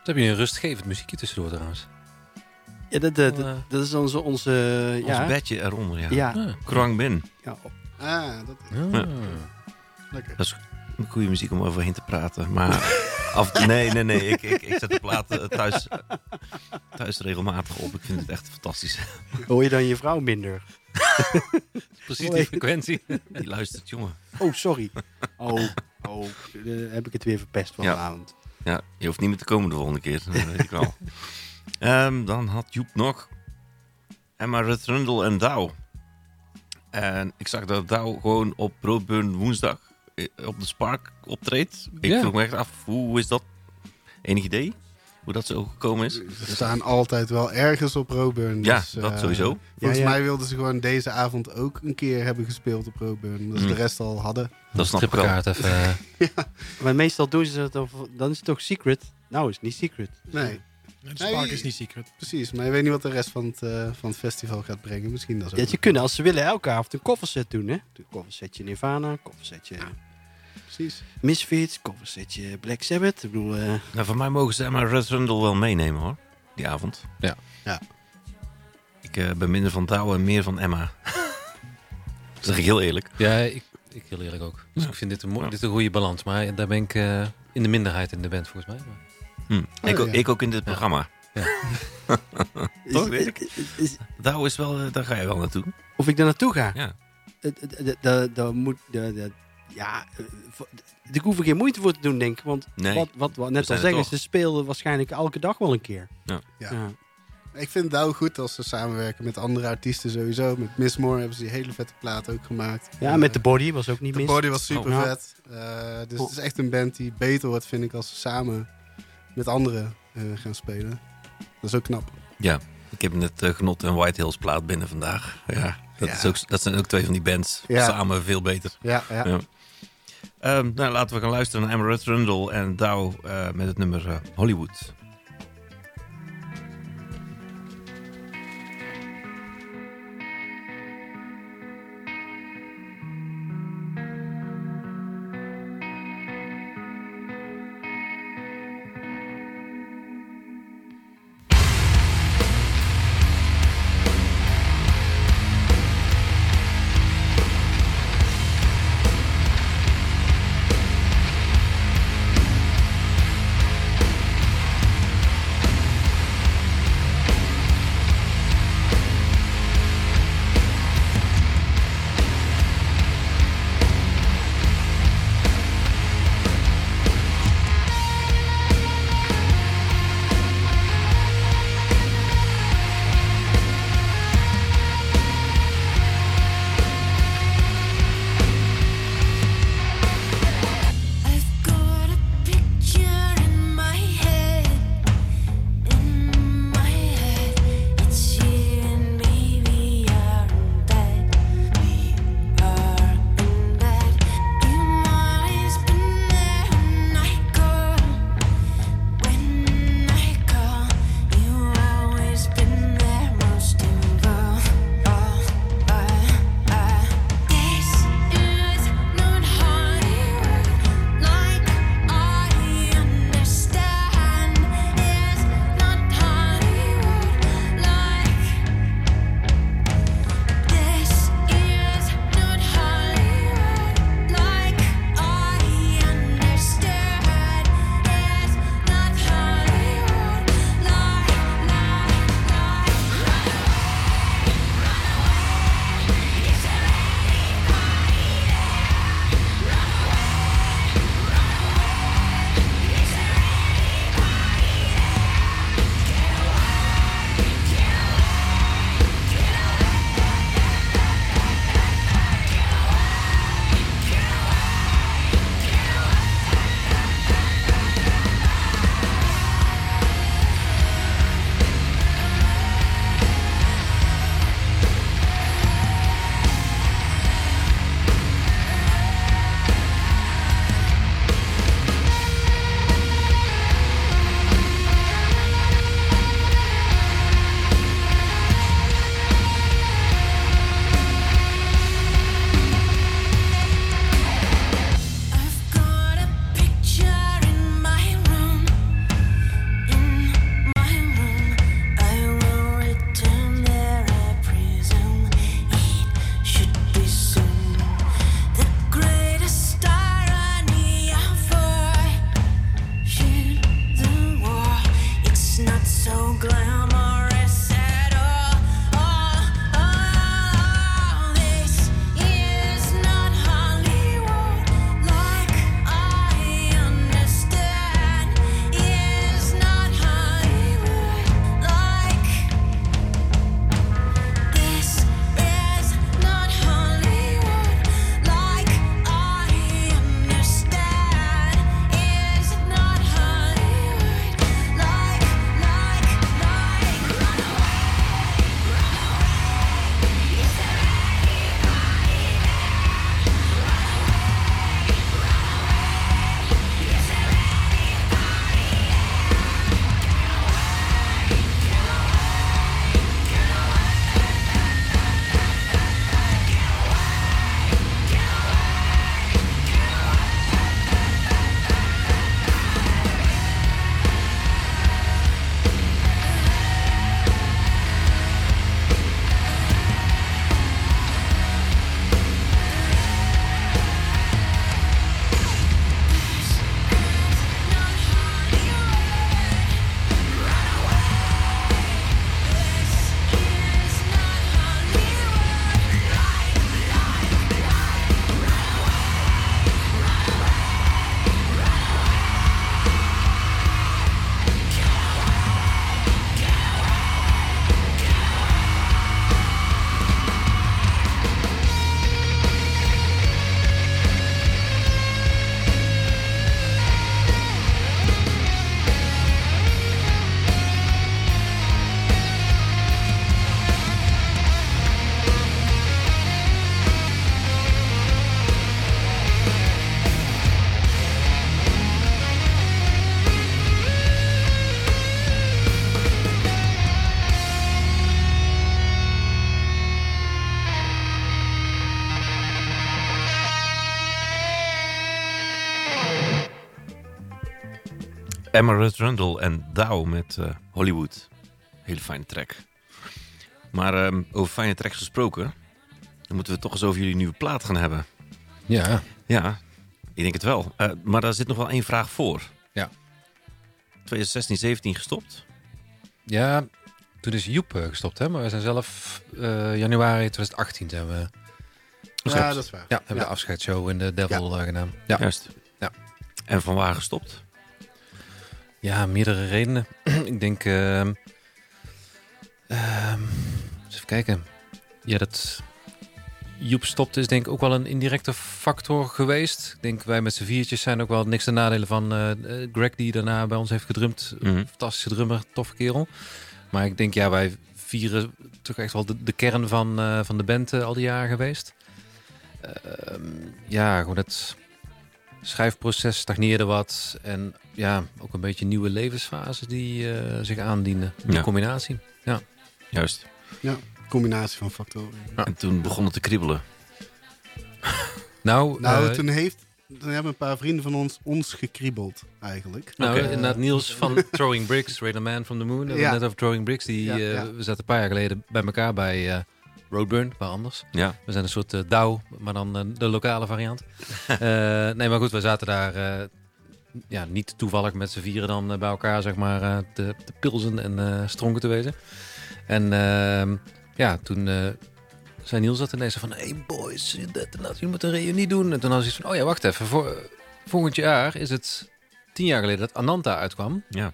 Heb je een rustgevend muziekje tussendoor trouwens. Ja, dat, dat, Eh. dat, dat is onze, onze Ons ja, bedje eronder, ja. ja, Ah. Krang Bin. ja, Ah, dat is Ah. lekker. Dat is een goede muziek om overheen te praten. Maar af, nee, nee, nee. Ik, ik, ik zet de platen thuis, thuis regelmatig op. Ik vind het echt fantastisch. hoor je dan je vrouw minder? Precies die frequentie. Die luistert, jongen. Oh, sorry. Oh, oh, eh, heb ik het weer verpest Ja. vanavond. Ja, je hoeft niet meer te komen de volgende keer. Dat weet ik wel. Ehm, dan had Joep nog Emma Rutrundle en Douw. En ik zag dat Douw gewoon op Broadburn woensdag eh, op de Spark optreedt. Ik Ja. vroeg me echt af, hoe is dat? Enig idee? Hoe dat zo gekomen is? Ze staan altijd wel ergens op Roburn. Ja, dus, dat eh, sowieso. Volgens Ja, ja. mij wilden ze gewoon deze avond ook een keer hebben gespeeld op Roburn. Omdat ze Mm. de rest al hadden. Dat snap ik wel. Trippenkaart even. eh, Maar meestal doen ze het, of, dan is het toch secret? Nou, is het niet secret. Nee, De Spark is niet secret. precies. Maar je weet niet wat de rest van het, eh, van het festival gaat brengen. Misschien dat ook Ja, je kunnen, als ze willen, elke avond een kofferset doen, hè? Een koffersetje Nirvana, koffersetje Precies. Misfits, koffersetje Black Sabbath. Ik bedoel, eh, Nou, voor mij mogen ze Emma Rutrundle wel meenemen hoor. Die avond. Ja. Ja. Ik eh, ben minder van Douw en meer van Emma. dat zeg ik heel eerlijk. ja, ik, ik heel eerlijk ook. Dus Ja. ik vind dit een, mooi, Ja. dit een goede balans. Maar daar ben ik eh, in de minderheid in de band volgens mij. Maar- Hm. ik, ook, ja. ik ook in dit programma. Toch, ik. is- is- Douw is wel, daar ga je wel naartoe. of ik daar naartoe ga. Ja. De- moet, de- de- ja, eh, ik hoef er geen moeite voor te doen, denk ik. Want Nee. wat, wat net al zeggen, ze spelen waarschijnlijk elke dag wel een keer. Ja. Ja. Ik vind het Douw goed als ze samenwerken met andere artiesten sowieso. Met Miss Moore hebben ze die hele vette plaat ook gemaakt. Ja, Eh, met de body was ook niet De mis. body was super Oh. vet. Eh, dus het is echt een band die beter wordt, vind ik, als ze samen met anderen eh, gaan spelen. Dat is ook knap. Ja, ik heb net uh, Genot en White Hills plaat binnen vandaag. Ja, dat, Ja. Is ook, dat zijn ook twee van die bands. Ja. Samen veel beter. Ja, ja. Ja. Ehm, nou, laten we gaan luisteren naar Emma Rundle en Douw eh, met het nummer eh. Hollywood. Emerald Rundle en Dow met eh, Hollywood. Hele fijne track. Maar ehm, over fijne tracks gesproken, dan moeten we toch eens over jullie nieuwe plaat gaan hebben. Ja, Ja, ik denk het wel. Eh, maar daar zit nog wel één vraag voor. Ja. 2016, 17 gestopt. ja toen is Joep eh, gestopt, hè? Maar we zijn zelf eh, januari 2018 zijn we, Ja, dat is waar. ja, hebben Ja. de afscheidsshow in de Devil eh, gedaan. Ja. Juist. Ja. En van waar gestopt? Ja, meerdere redenen. ik denk... ehm, ehm, even kijken. Ja, dat... Joep stopt is denk ik ook wel een indirecte factor geweest. Ik denk wij met z'n viertjes zijn ook wel niks ten nadele van eh, eh, Greg die daarna bij ons heeft gedrumd. Mhm. Fantastische drummer, toffe kerel. Maar ik denk ja, wij vieren toch echt wel de, de kern van, eh, van de band al die jaren geweest. Ehm, ja, gewoon het schrijfproces stagneerde wat. En ja, ook een beetje nieuwe levensfases die eh, zich aandienen. Die Ja. combinatie. Juist. Combinatie van factoren. En toen begon het te kriebelen. Nou, Nou, eh, toen, heeft, toen hebben een paar vrienden van ons ons gekriebeld, eigenlijk. nou Oké. inderdaad Niels van Throwing Bricks, Radar Man from the Moon. We Ja. hebben net over Throwing Bricks. Die, Ja, eh, ja. We zaten een paar jaar geleden bij elkaar bij eh, Roadburn, waar anders. Ja. We zijn een soort uh, DAO, maar dan de lokale variant. Eh, nee, maar goed, we zaten daar eh, ja, niet toevallig met z'n vieren dan eh, bij elkaar, zeg maar, eh, te, te pilsen en eh, stronken te wezen. En ehm, ja, toen eh, zei Niels dat ineens van, hey boys, dat en dat, je moet een reunie doen. En toen had hij van, oh ja, wacht even, voor, volgend jaar is het tien jaar geleden dat Ananta uitkwam. Ja,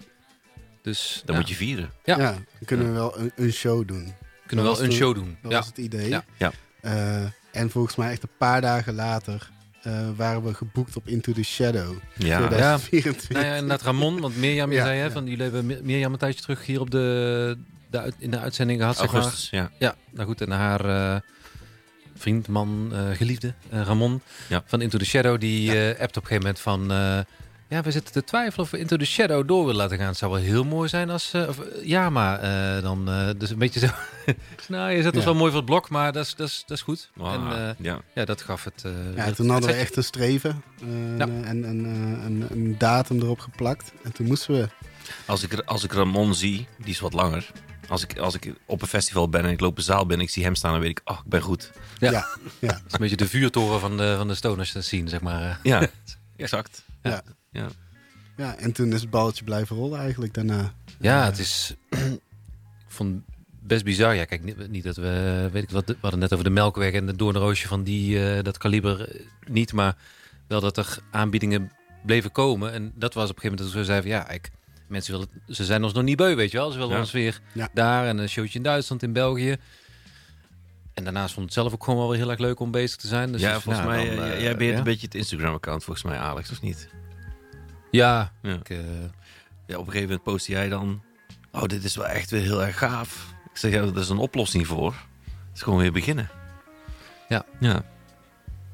Dus dan ja, moet je vieren. Ja. Ja, dan kunnen we wel een, een show doen. kunnen we wel een show doen. Dat Ja. was het idee. Ja. Ja. Eh, en volgens mij echt een paar dagen later eh, waren we geboekt op Into the Shadow. Ja, 2024. Nou ja, inderdaad Ramon, want Mirjam, je Ja, zei hè, ja. van jullie hebben Mi- Mirjam een tijdje terug hier op de, in de uitzending gehad, zeg maar. augustus. Ja. Ja, nou goed, en haar eh, vriend, man, eh, geliefde, Ramon Ja. van Into the Shadow, die eh appt op een gegeven moment van... ja, we zitten te twijfelen of we Into the Shadow door willen laten gaan. Het zou wel heel mooi zijn als... eh of, eh, ja, maar eh, dan... eh, dus een beetje zo... nou, je zet ons Ja. wel mooi voor het blok, maar dat is, dat is, dat is goed. Ah, En eh, ja. ja, dat gaf het... eh, Ja, het- toen hadden we echt een streven eh, Ja. en, en eh, een, een datum erop geplakt. En toen moesten we... Als, ik, als ik Ramon zie, die is wat langer. Als ik, als ik op een festival ben en ik loop een zaal binnen en ik zie hem staan, dan weet ik, oh, ik ben goed. Ja. Ja, is een beetje de vuurtoren van de, van de stoners zien, zeg maar. Ja, exact. Ja. Ja. Ja, en toen is het balletje blijven rollen eigenlijk daarna. Ja, Eh, het is. ik vond het best bizar. Ja, kijk, niet, niet dat we. Weet ik wat. We hadden net over de melkweg en het doornroosje van die, eh, dat kaliber eh, niet. Maar wel dat er aanbiedingen bleven komen. En dat was op een gegeven moment dat we zeiden: van, ja, ik, mensen willen. Ze zijn ons nog niet beu, weet je wel. Ze willen Ja. ons weer Ja. daar en een showtje in Duitsland, in België. En daarnaast vond ik het zelf ook gewoon wel weer heel erg leuk om bezig te zijn. Dus ja, ik- volgens nou, mij, dan, eh, eh, jij bent ja. een beetje het Instagram-account volgens mij, Alex, of niet? Ja, Ja. ik, eh, Ja, op een gegeven moment postte jij dan... Oh, dit is wel echt weer heel erg gaaf. Ik zeg, ja, dat is een oplossing voor. Het is gewoon weer beginnen. Ja. Ja. En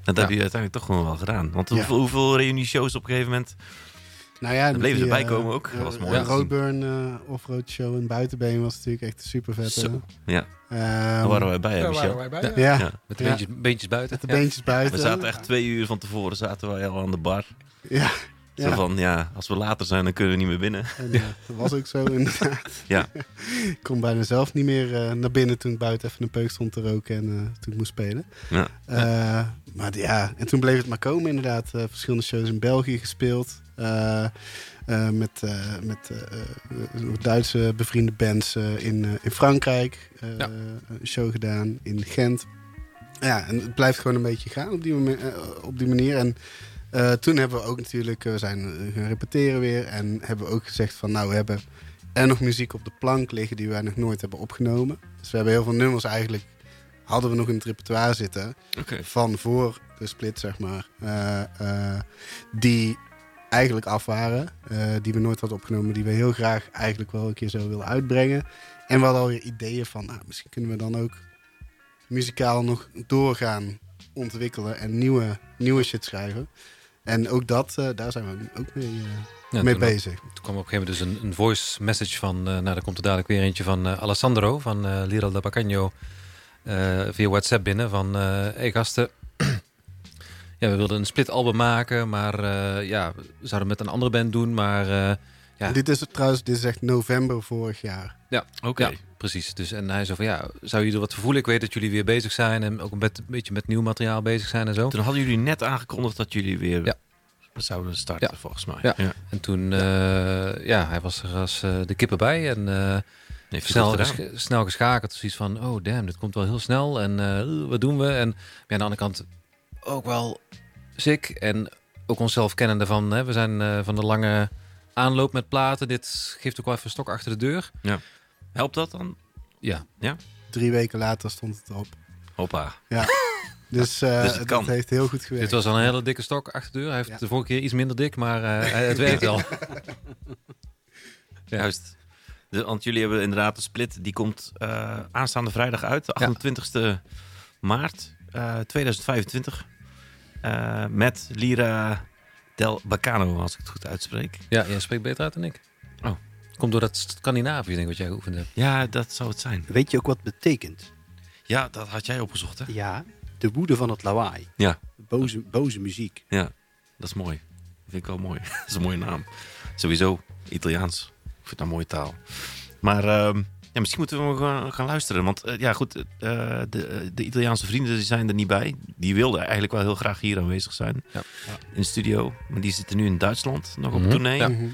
dat Ja. heb je uiteindelijk toch gewoon wel gedaan. Want Ja. hoeveel, hoeveel reunie-shows op een gegeven moment... Nou ja, bleven ze die, erbij eh, komen ook. Dat was mooi te zien. Roadburn eh, Offroad Show in Buitenbeen was natuurlijk echt super vet. Zo. Ja, Ehm, daar waren wij bij, hè, Daar Michel? waren wij bij. ja, Ja. met de Ja. beentjes, beentjes buiten. met de Ja. beentjes buiten. We zaten echt twee uur van tevoren zaten wij al aan de bar. Ja, Zo ja. van, ja, als we later zijn, dan kunnen we niet meer binnen. En, eh, dat was ook zo inderdaad. Ja. ik kon bijna zelf niet meer eh, naar binnen toen ik buiten even een peuk stond te roken en eh, toen ik moest spelen. Ja. Eh, maar ja, en toen bleef het maar komen inderdaad. Eh, verschillende shows in België gespeeld. Eh, eh, met eh, met Duitse bevriende bands eh, in, eh, in Frankrijk. eh, Ja. Een show gedaan in Gent. Ja, en het blijft gewoon een beetje gaan op die, op die manier. En eh, toen hebben we ook natuurlijk, eh, we zijn eh, gaan repeteren weer. En hebben we ook gezegd van nou, we hebben er nog muziek op de plank liggen die wij nog nooit hebben opgenomen. Dus we hebben heel veel nummers eigenlijk, hadden we nog in het repertoire zitten van voor de split, zeg maar. die eigenlijk af waren. die we nooit hadden opgenomen. Die we heel graag eigenlijk wel een keer zo willen uitbrengen. En we hadden alweer ideeën van, nou, misschien kunnen we dan ook muzikaal nog doorgaan ontwikkelen. En nieuwe, nieuwe shit schrijven. En ook dat, eh, daar zijn we nu ook mee, eh, Ja, mee toen- bezig. Toen kwam op een gegeven moment dus een, een voice message van... eh, nou, daar komt er dadelijk weer eentje van eh, Alessandro van eh Lira de Bacagno... eh, via WhatsApp binnen van... eh hey gasten, ja, we wilden een split album maken... maar eh, ja, we zouden het met een andere band doen, maar... eh, Ja. Dit is het trouwens, dit is echt november vorig jaar. ja, Oké. ja, precies. Dus, en hij zei van, ja, zou je er wat voor voelen? Ik weet dat jullie weer bezig zijn en ook een beetje met nieuw materiaal bezig zijn en zo. Toen hadden jullie net aangekondigd dat jullie weer Ja. zouden starten, Ja. volgens mij. Ja. En toen, eh, ja, hij was er als eh, de kippen bij en... eh, Heeft snel, snel ges- snel geschakeld. Zoiets van, oh damn, dit komt wel heel snel. En wat doen we? En ja, aan de andere kant ook wel sick. En ook onszelf kennende van, hè, we zijn van de lange aanloop met platen. Dit geeft ook wel even een stok achter de deur. Helpt dat dan? Ja, Drie weken later stond het erop. Hoppa. Dus, eh Dus het het, kan. heeft heel goed gewerkt. dit was al een hele dikke stok achter de deur. Hij heeft Ja. de vorige keer iets minder dik, maar eh, hij- het werkt wel. Ja. Juist. De, want jullie hebben inderdaad de split. Die komt eh, aanstaande vrijdag uit. De 28e maart eh, 2025. Eh, met Lira del Bacano, als ik het goed uitspreek. Ja, jij spreekt beter uit dan ik. Oh. Komt door dat Scandinavië, denk ik, wat jij geoefend hebt. Ja, dat zou het zijn. Weet je ook wat het betekent? Ja, dat had jij opgezocht, hè? Ja, de woede van het lawaai. Ja. Boze, boze muziek. Ja, dat is mooi. Dat vind ik wel mooi. dat is een mooie naam. Sowieso Italiaans. Ik vind dat een mooie taal. Maar ehm, ja, misschien moeten we gaan, gaan luisteren. Want eh, ja, goed, eh, de, de Italiaanse vrienden die zijn er niet bij. Die wilden eigenlijk wel heel graag hier aanwezig zijn. Ja. In de studio. Maar die zitten nu in Duitsland nog op Mhm. tournee. Ja. Mhm.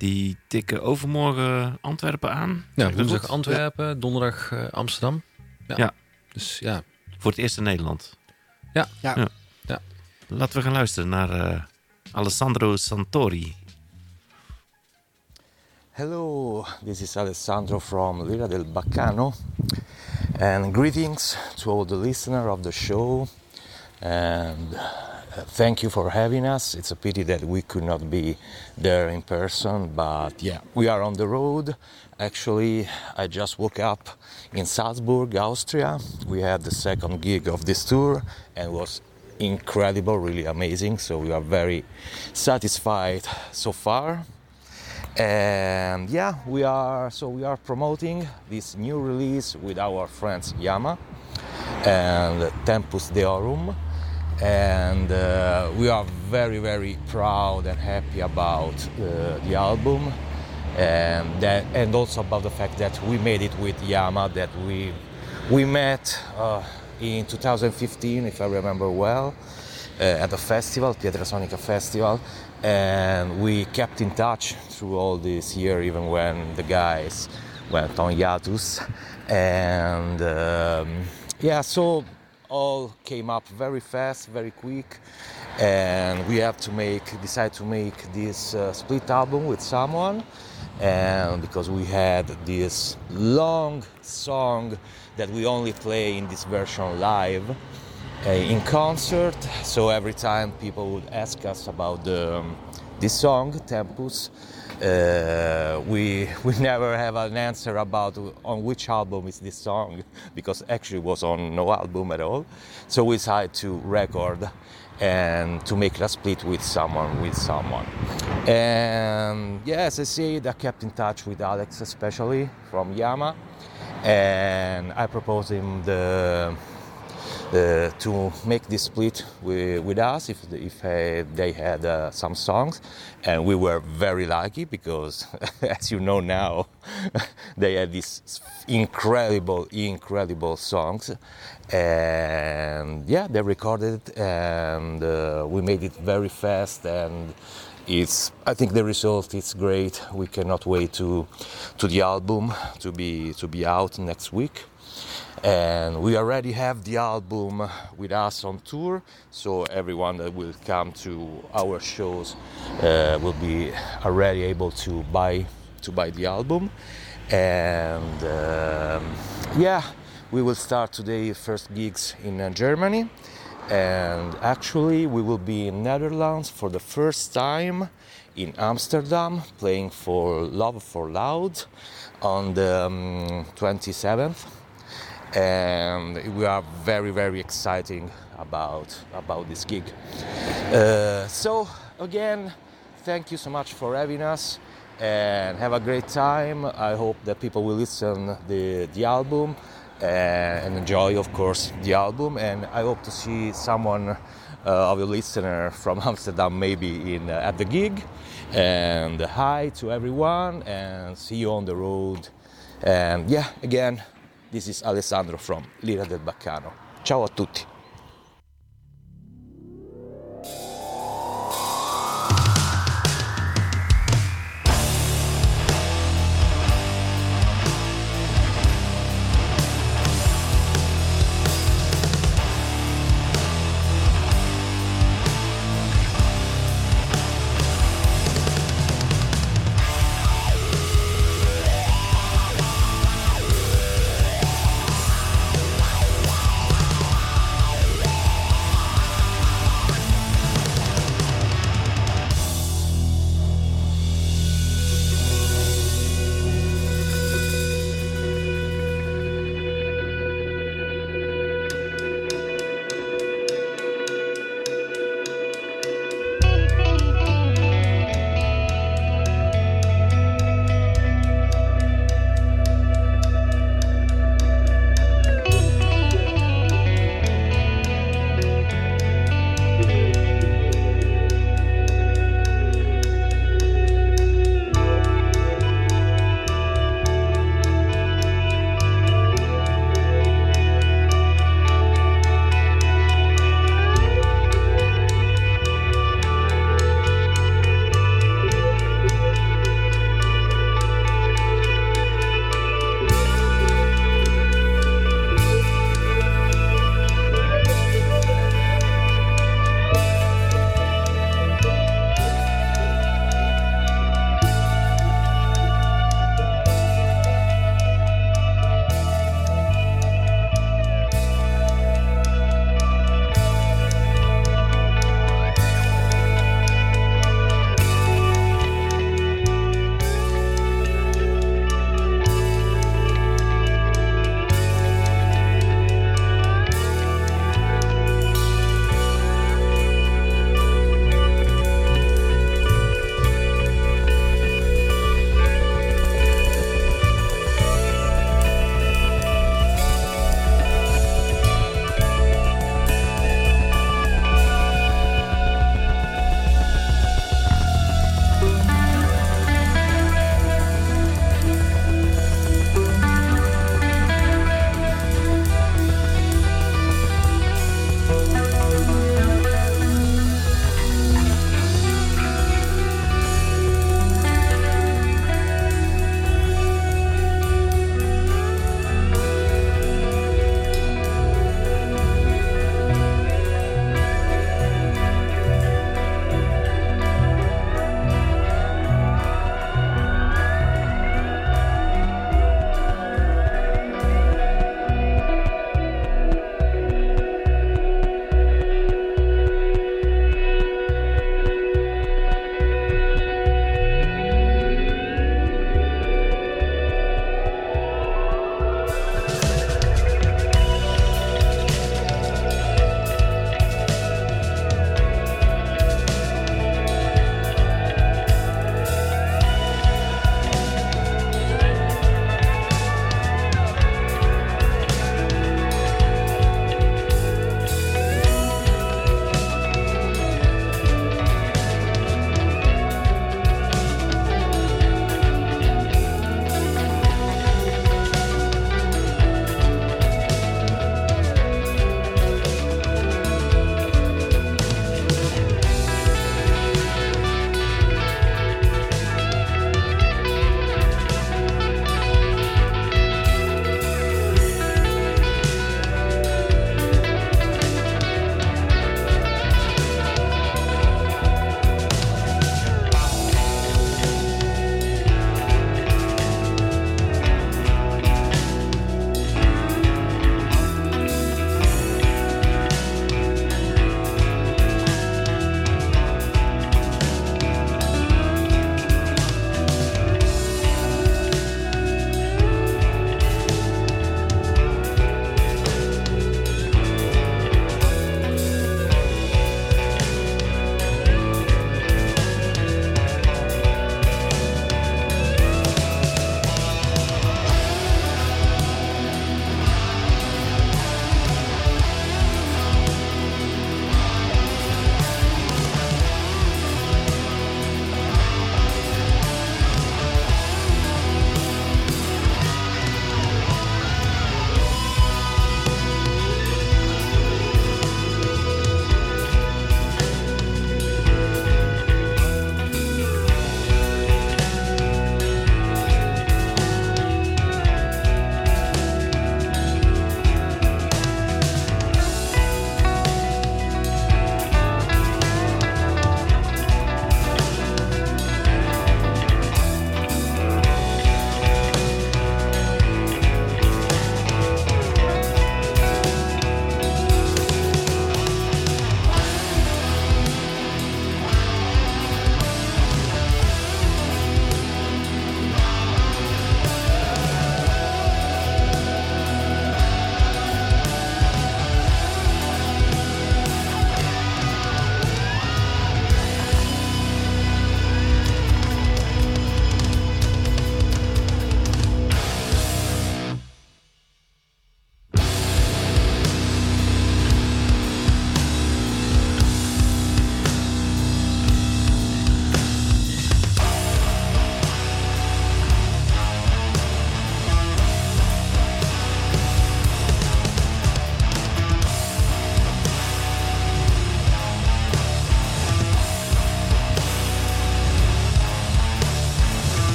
Die tikken overmorgen Antwerpen aan. Ja, woensdag? Antwerpen, donderdag eh, Amsterdam. Ja. Ja. Dus ja, Voor het eerst in Nederland. Ja. Ja. Ja. Laten we gaan luisteren naar eh, Alessandro Santori. Hello, this is Alessandro from Lira del Baccano, and greetings to all the listeners of the show. And thank you for having us. It's a pity that we could not be there in person, but yeah, we are on the road. Actually, I just woke up in Salzburg, Austria. We had the second gig of this tour and was incredible, really amazing. So we are very satisfied so far and yeah we are so we are promoting this new release with our friends yama and tempus deorum and uh, we are very very proud and happy about uh, the album and that and also about the fact that we made it with yama that we we met uh, in 2015 if i remember well uh, at the festival Pietrasonica festival and we kept in touch through all this year, even when the guys went on hiatus. And um, yeah, so all came up very fast, very quick, and we have to make decide to make this uh, split album with someone and because we had this long song that we only play in this version live uh, in concert. So every time people would ask us about the, um, this song tempus uh, we we never have an answer about on which album is this song because actually it was on no album at all. So we decided to record and to make a split with someone with someone. And yeah as i said i kept in touch with alex especially from yama. And i proposed him the uh, to make this split with, with us if, if uh, they had uh, some songs. And we were very lucky because as you know now they had these incredible incredible songs. And yeah they recorded it and uh, we made it very fast. And it's i think the result is great. We cannot wait to to the album to be to be out next week and we already have the album with us on tour so everyone that will come to our shows uh, will be already able to buy to buy the album. And um, yeah we will start today first gigs in uh, germany. And actually we will be in netherlands for the first time in amsterdam playing for love for loud on the um, 27th and we are very very exciting about about this gig. Uh, so again thank you so much for having us and have a great time. I hope that people will listen the the album uh, and enjoy of course the album and i hope to see someone uh, of your listener from amsterdam maybe in uh, at the gig. And hi to everyone and see you on the road. And yeah again this is Alessandro from Lira del Baccano. Ciao a tutti.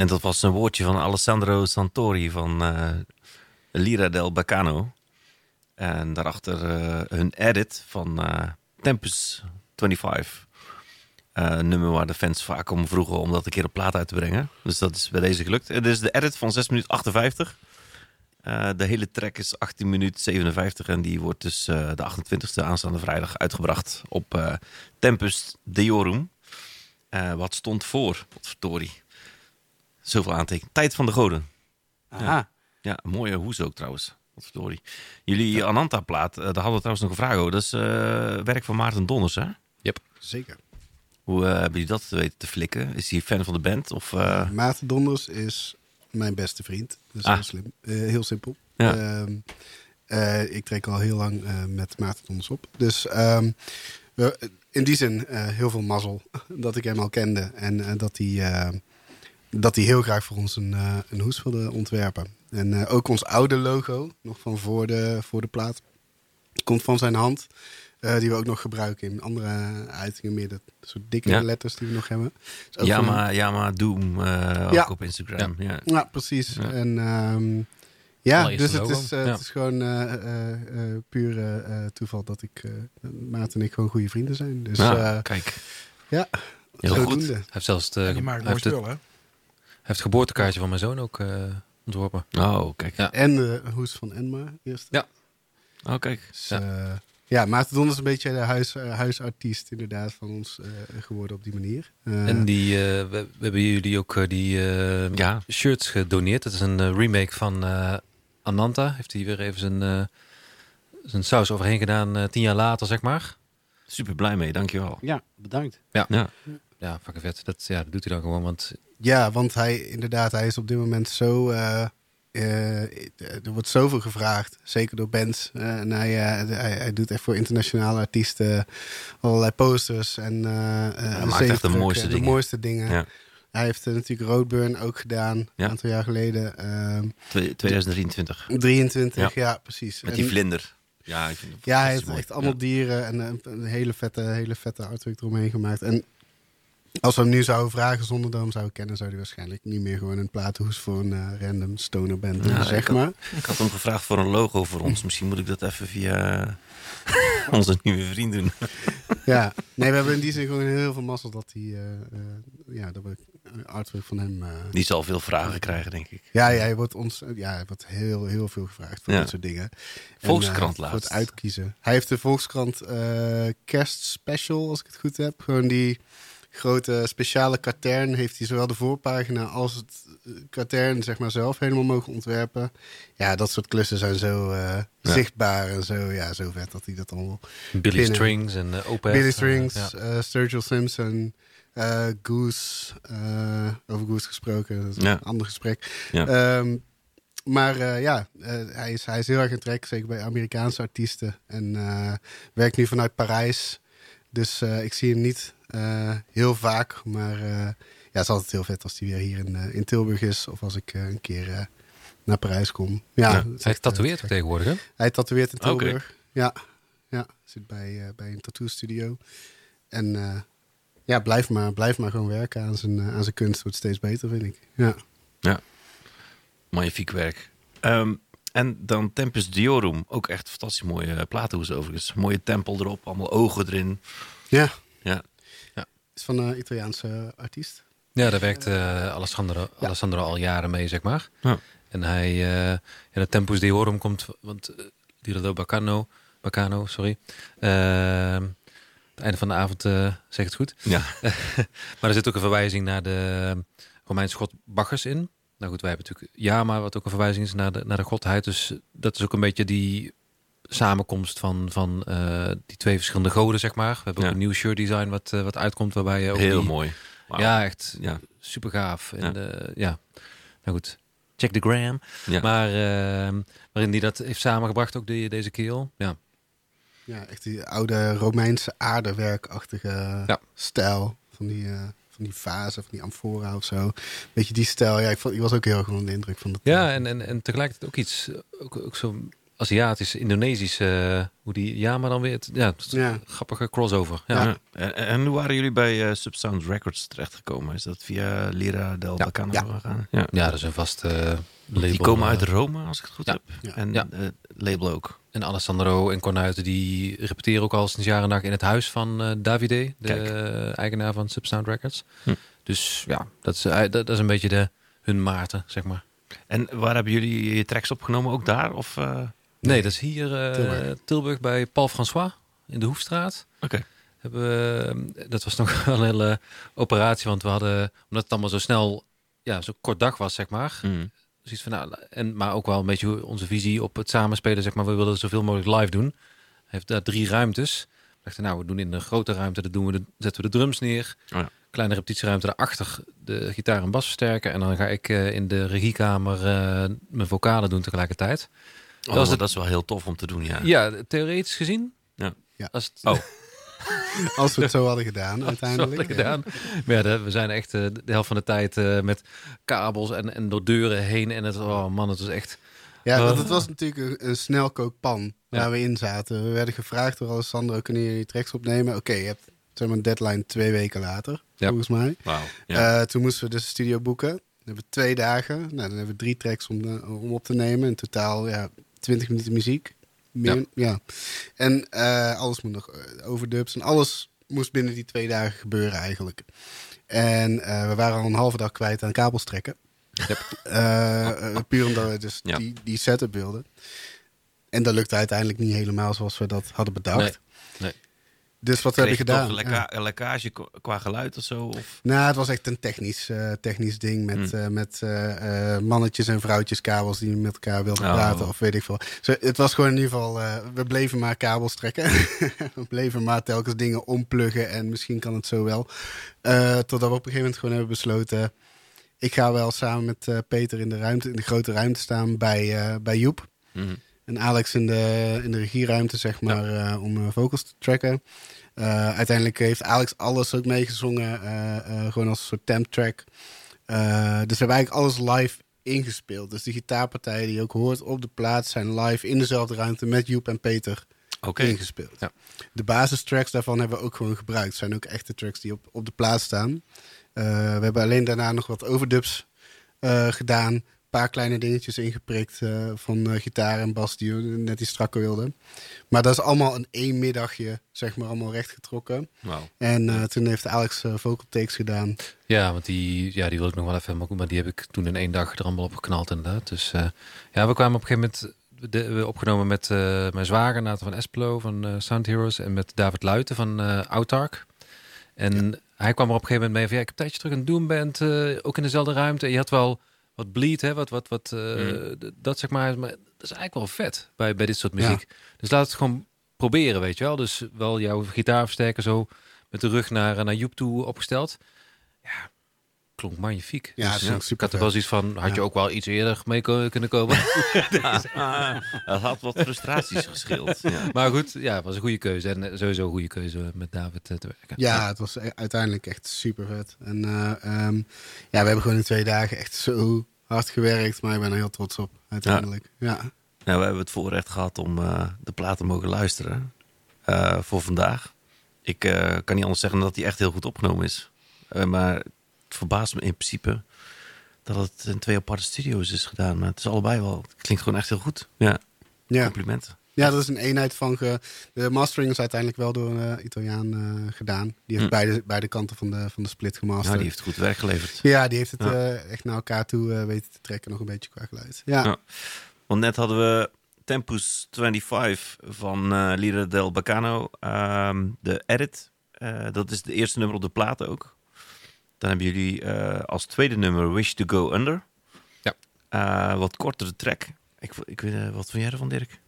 En dat was een woordje van Alessandro Santori van eh, Lira del Bacano. En daarachter eh, hun edit van eh, Tempus 25. Eh, een nummer waar de fans vaak om vroegen om dat een keer op plaat uit te brengen. Dus dat is bij deze gelukt. Het is de edit van 6 minuten 58. Eh, de hele track is 18 minuten 57 en die wordt dus de 28e aanstaande vrijdag uitgebracht op Tempus Deorum. Wat stond voor? Wat verdorie. Zoveel aantekeningen. Tijd van de goden. Aha. Ja, mooie hoes ook trouwens. Wat verdorie. Jullie Ananta-plaat, eh, daar hadden we trouwens nog een vraag over. Dat is eh, werk van Maarten Donners, hè? Zeker. Hoe eh, hebben jullie dat weten te flikken? Is hij fan van de band? Of, eh, Maarten Donders is mijn beste vriend. Dat is Ah. heel slim. Eh, heel simpel. Ja. Ehm, eh, ik trek al heel lang eh, met Maarten Donders op. Dus ehm, we- in die zin eh, heel veel mazzel dat ik hem al kende. En eh, dat, hij, eh, dat hij heel graag voor ons een, eh, een hoes wilde ontwerpen. En eh, ook ons oude logo, nog van voor de, voor de plaat, komt van zijn hand. Eh, die we ook nog gebruiken in andere uitingen. Meer dat soort dikke Ja. letters die we nog hebben. Van- Yama, Doom, eh, ook Ja. op Instagram. Ja. ja, precies. Ja. En ehm, ja, dus het is, Ja. het is gewoon eh eh, eh, puur toeval dat ik, eh Maarten en ik gewoon goede vrienden zijn. Dus Ja, kijk. ja, Heel goed. Hij heeft zelfs de, die maakt heeft het, het geboortekaartje van mijn zoon ook eh, ontworpen. Oh, kijk. Ja. En de hoes van Enma eerst. Ja. Oh, kijk. Dus, Ja. ja. ja, Maarten Don is een beetje de huis, eh, huisartiest inderdaad van ons eh, geworden op die manier. Eh, En die, eh, we, we hebben jullie ook eh, die eh, Ja, shirts gedoneerd. Dat is een eh, remake van eh, Ananta. Heeft hij weer even zijn, eh, zijn saus overheen gedaan eh, tien jaar later, zeg maar. super blij mee, dankjewel. Ja, bedankt. Ja. Ja, fucking vet. Dat, ja, dat doet hij dan gewoon, want Ja, want hij inderdaad, hij is op dit moment zo. eh, eh, er wordt zoveel gevraagd, zeker door bands. En hij, hij, hij doet echt voor internationale artiesten allerlei posters en eh, maakt echt de mooiste dingen. mooiste dingen. Ja. Hij heeft natuurlijk Roadburn ook gedaan, Ja. een aantal jaar geleden. Ehm, Twe- 2023. 23, ja, Ja. precies. Met En- die vlinder. Ja, ik vind het ja, hij heeft echt allemaal dieren en een, een hele vette, hele vette artwork eromheen gemaakt. En als we hem nu zouden vragen zonder dat we hem zouden kennen, zou hij waarschijnlijk niet meer gewoon een platenhoes voor een eh, random stoner band doen, zeg ik had- maar. Ik had hem gevraagd voor een logo voor ons. Misschien moet ik dat even via onze nieuwe vriend doen. Ja, nee, we hebben in die zin gewoon heel veel mazzel dat hij, eh, eh, ja, dat we artwork van hem. eh, Die zal veel vragen krijgen, denk ik. ja, ja, hij wordt ons, ja, hij wordt heel, heel veel gevraagd voor Ja. dit soort dingen. En, Volkskrant eh, Voor laatst. het uitkiezen. Hij heeft de Volkskrant eh kerstspecial, als ik het goed heb. Gewoon die grote speciale katern heeft hij zowel de voorpagina als het eh, katern zeg maar zelf helemaal mogen ontwerpen. Ja, dat soort klussen zijn zo eh, Ja. zichtbaar en zo, ja, zo vet dat hij dat allemaal Billy Binnen. Strings en uh, Opeth. Billy Strings, ja. eh, Sturgill Simpson, Goose. over Goose gesproken, dat is Ja. een ander gesprek. Ehm, maar ja, hij, is, hij is heel erg in trek, zeker bij Amerikaanse artiesten. En werkt nu vanuit Parijs. Dus ik zie hem niet heel vaak. Maar eh, ja, het is altijd heel vet als hij weer hier in, eh, in Tilburg is. Of als ik eh, een keer eh, naar Parijs kom. Ja, Ja. Hij echt, eh, tatoeëert tegenwoordig, hè? Hij tatoeëert in. Tilburg. Ja, ja, zit bij, eh, bij een tattoo studio. En eh, ja, blijf maar, blijf maar gewoon werken aan zijn, eh, aan zijn kunst. Wordt steeds beter, vind ik. Ja, Magnifiek werk. Ehm, en dan Tempus Diorum. Ook echt fantastisch mooie platenhoes overigens. Mooie tempel erop, allemaal ogen erin. ja. Ja. Is van een Italiaanse artiest. Ja, daar werkt eh, Alessandro, Alessandro al jaren mee, zeg maar. Ja. En hij, eh ja, de Tempus Deorum komt, want uh, Dirado Bacano, Bacano, sorry. Uh, het einde van de avond uh, zeg het goed. Ja. maar er zit ook een verwijzing naar de Romeinse god Bacchus in. Nou goed, wij hebben natuurlijk Yama, wat ook een verwijzing is naar de, naar de godheid. Dus dat is ook een beetje die samenkomst van, van uh, die twee verschillende goden, zeg maar. We hebben Ja. ook een nieuw shirt design wat, uh, wat uitkomt, waarbij je ook Heel die, mooi. Wow. Ja, echt Ja. super gaaf. En Ja. ja. ja, nou goed. Check de gram. Ja. Maar uh, waarin die dat heeft samengebracht, ook die, deze keel. Ja. Ja, echt die oude Romeinse aardewerkachtige Ja. stijl. Van die, uh, van die fase, van die amfora of zo. Beetje die stijl. Ja, ik, vond, ik was ook heel erg onder de indruk van dat. Ja, en, en, en tegelijkertijd ook iets, ook, ook zo Aziatische, Indonesische, eh, hoe die Yama dan weer... het- Ja, het Ja. grappige crossover. Ja. Ja. En, en hoe waren jullie bij eh, Subsound Records terechtgekomen? Is dat via Lira del Ja. Bacano Ja. gegaan? Ja. Ja, dat is een vast eh, label. Die komen uit eh, Rome, als ik het goed ja. heb. Ja. En Ja. eh, het label ook. En Alessandro en Cornuiten die repeteren ook al sinds jaren en dag in het huis van eh, Davide, de eh, eigenaar van Subsound Records. Hm. Dus ja, dat is, eh, dat, dat is een beetje de, hun Maarten, zeg maar. En waar hebben jullie je tracks opgenomen? Ook daar? Of, eh, Nee, dat is hier eh, Tilburg. Tilburg. bij Paul François in de Hoefstraat. Oké. Hebben eh, dat was nog wel een hele operatie, want we hadden, omdat het allemaal zo snel, ja, zo kort dag was, zeg maar. Mm. Zoiets van, nou, en, maar ook wel een beetje onze visie op het samenspelen, zeg maar. We wilden zoveel mogelijk live doen. Hij heeft daar drie ruimtes. We dachten, nou, we doen in de grote ruimte, dat doen we de, zetten we de drums neer. Oh ja. Kleine repetitieruimte daarachter de gitaar en bas versterken. En dan ga ik eh, in de regiekamer mijn vocalen doen tegelijkertijd. Oh, was dat, het- is wel heel tof om te doen, ja. Ja, theoretisch gezien. Ja. Ja. Als het, Oh. Als we het zo hadden gedaan, uiteindelijk. had ik gedaan. Maar ja, we zijn echt eh, de helft van de tijd eh, met kabels en, en door deuren heen. En het, oh man, het was echt... Ja, want het was natuurlijk een, een snelkookpan waar Ja. we in zaten. We werden gevraagd door Alessandro, kunnen jullie tracks opnemen? Oké, je hebt zeg maar, een deadline twee weken later, Ja. volgens mij. Wauw. Ja. Eh, toen moesten we dus de studio boeken. Dan hebben we twee dagen. Nou, dan hebben we drie tracks om, eh, om op te nemen. In totaal ja, 20 minuten muziek. Meer, ja. En eh, alles moet nog eh, overdubs. En alles moest binnen die twee dagen gebeuren eigenlijk. En eh, we waren al een halve dag kwijt aan kabels trekken. Eh, eh, puur omdat we dus Ja. die, die setup wilden. En dat lukte uiteindelijk niet helemaal zoals we dat hadden bedacht. Nee, nee. Dus wat we hebben je gedaan. ja. lekkage qua- geluid of zo? Of? Nou, het was echt een technisch, eh, technisch ding met, Hmm. eh, met eh, mannetjes en vrouwtjes kabels die met elkaar wilden Oh. praten of weet ik veel. Zo, het was gewoon in ieder geval, we bleven maar kabels trekken. we bleven maar telkens dingen ompluggen en misschien kan het zo wel. Totdat we op een gegeven moment gewoon hebben besloten, ik ga wel samen met Peter in de, ruimte, in de grote ruimte staan bij, bij Joep. Mhm. En Alex in de, in de regieruimte, zeg maar, eh, om eh, vocals te tracken. Eh, uiteindelijk heeft Alex alles ook meegezongen, gewoon als een soort temp track. Dus we hebben eigenlijk alles live ingespeeld. Dus de gitaarpartijen die je ook hoort op de plaats zijn live in dezelfde ruimte met Joep en Peter ingespeeld. Ja. De basistracks daarvan hebben we ook gewoon gebruikt. Het zijn ook echte tracks die op, op de plaats staan. We hebben alleen daarna nog wat overdubs gedaan. Een paar kleine dingetjes ingeprikt eh, van eh, gitaar en bas die net iets strakker wilden. Maar dat is allemaal in één middagje, zeg maar, allemaal rechtgetrokken. Wauw. En eh, toen heeft Alex vocal takes gedaan. Ja, want die, ja, die wil ik nog wel even goed. Maar die heb ik toen in één dag er allemaal op geknald inderdaad. Dus ja, we kwamen op een gegeven moment... De, we opgenomen met mijn zwager Nathan van Espelo van Sound Heroes. En met David Luiten van Autark. En hij kwam er op een gegeven moment mee van... Ja, ik heb een tijdje terug een Doomband, ook in dezelfde ruimte. En je had wel wat bleed, hè, wat, wat, wat, eh, Mm. dat zeg maar. Maar dat is eigenlijk wel vet bij, bij dit soort muziek. Dus laat het gewoon proberen, weet je wel. Dus wel jouw gitaarversterker zo met de rug naar, naar Joep toe opgesteld. Ja, klonk magnifiek. Ja, dus, ik super had er wel zoiets van, had je Ja. ook wel iets eerder mee kunnen komen. Dat had wat frustraties gescheeld. Ja. maar goed, ja, het was een goede keuze. En eh, sowieso een goede keuze met David eh, te werken. Ja, het was e- uiteindelijk echt super vet. En eh, ehm, ja, we hebben gewoon in twee dagen echt zo hard gewerkt. Maar ik ben er heel trots op, uiteindelijk. Ja. Nou, we hebben het voorrecht gehad om eh, de plaat te mogen luisteren eh, voor vandaag. Ik eh, kan niet anders zeggen dan dat die echt heel goed opgenomen is. Eh, maar verbaast me in principe dat het in twee aparte studio's is gedaan. Maar het is allebei wel. Het klinkt gewoon echt heel goed. Ja, Ja. complimenten. ja, dat is een eenheid van... Ge... De mastering is uiteindelijk wel door een eh, Italiaan eh, gedaan. Die heeft Hm. beide, beide kanten van de, van de split gemasterd. Nou, die heeft goed werk geleverd. Ja, die heeft het Ja. eh, echt naar elkaar toe weten te trekken. Nog een beetje qua geluid. Ja, Ja. Want net hadden we Tempus 25 van eh Lira del Bacano. ehm, de edit. Dat is de eerste nummer op de plaat ook. Dan hebben jullie eh, als tweede nummer Wish to Go Under. Ja. Eh, wat kortere track. Ik, ik weet, eh, wat vond jij ervan, Dirk?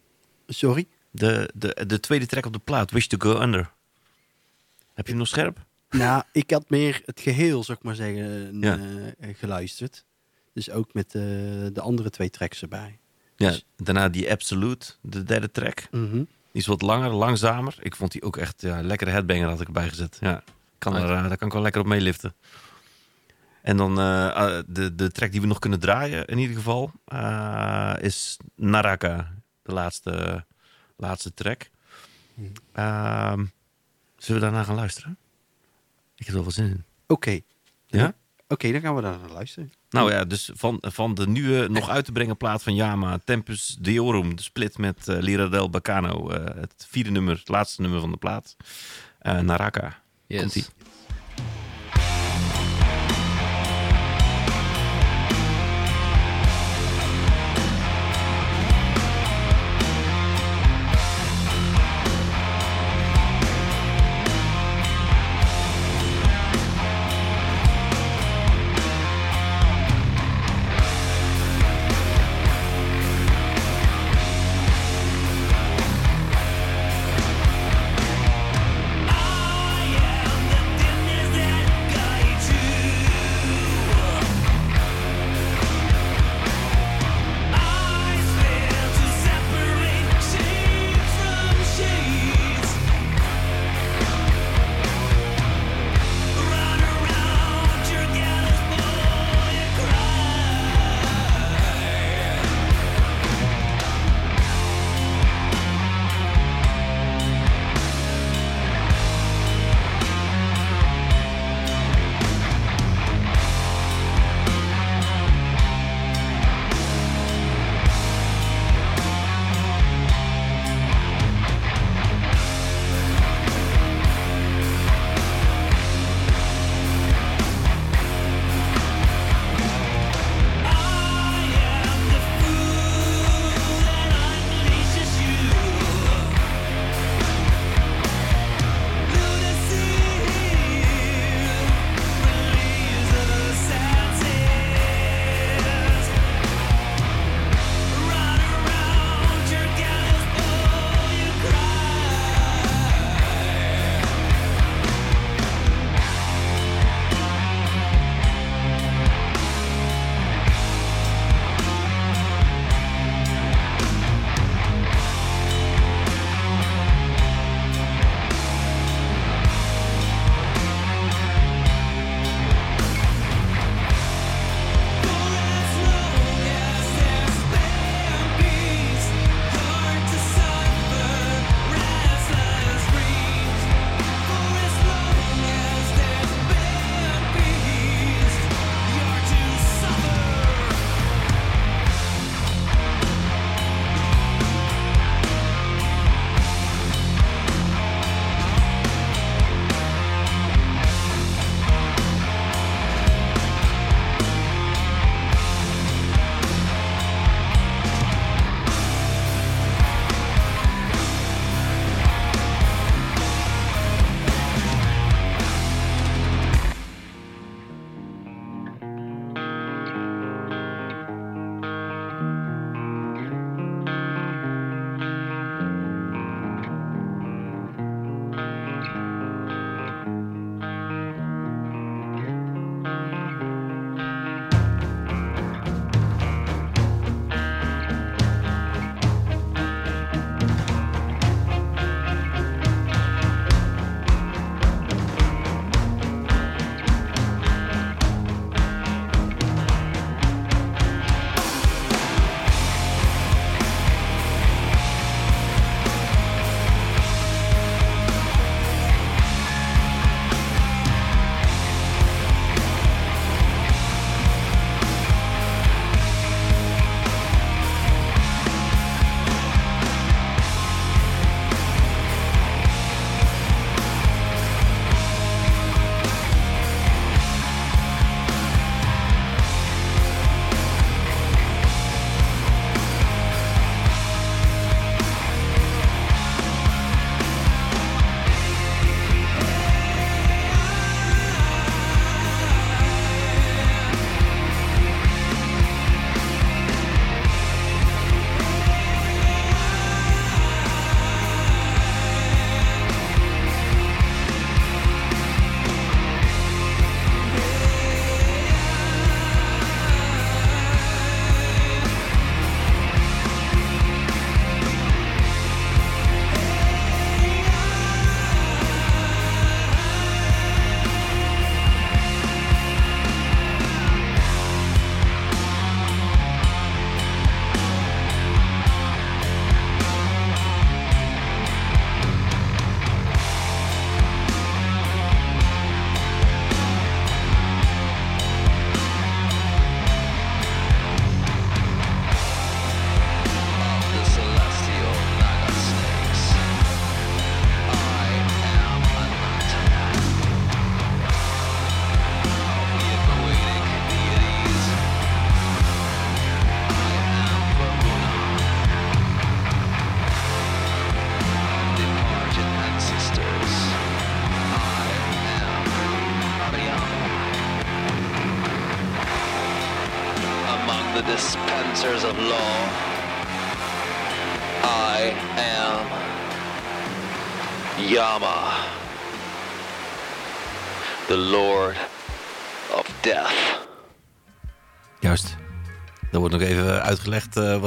Sorry? De, de, de tweede track op de plaat, Wish to Go Under. Heb je hem nog scherp? Nou, ik had meer het geheel, zou ik maar zeggen, Ja. eh, geluisterd. Dus ook met eh, de andere twee tracks erbij. Ja. Dus- Daarna die Absolute, de derde track. Mhm. Die is wat langer, langzamer. Ik vond die ook echt ja, lekkere headbanger had ik erbij gezet. Ja, kan er, eh, daar kan ik wel lekker op meeliften. En dan eh, eh, de, de track die we nog kunnen draaien in ieder geval eh, is Naraka. de laatste, laatste track. Ehm, zullen we daarna gaan luisteren? Ik heb er wel veel zin in. Oké. Ja? Oké, dan gaan we daar naar luisteren. Nou ja, dus van, van de nieuwe, nog uit te brengen plaat van Yama, Tempus Deorum, de split met Lira del Bacano, het vierde nummer, het laatste nummer van de plaat, Naraka. Yes.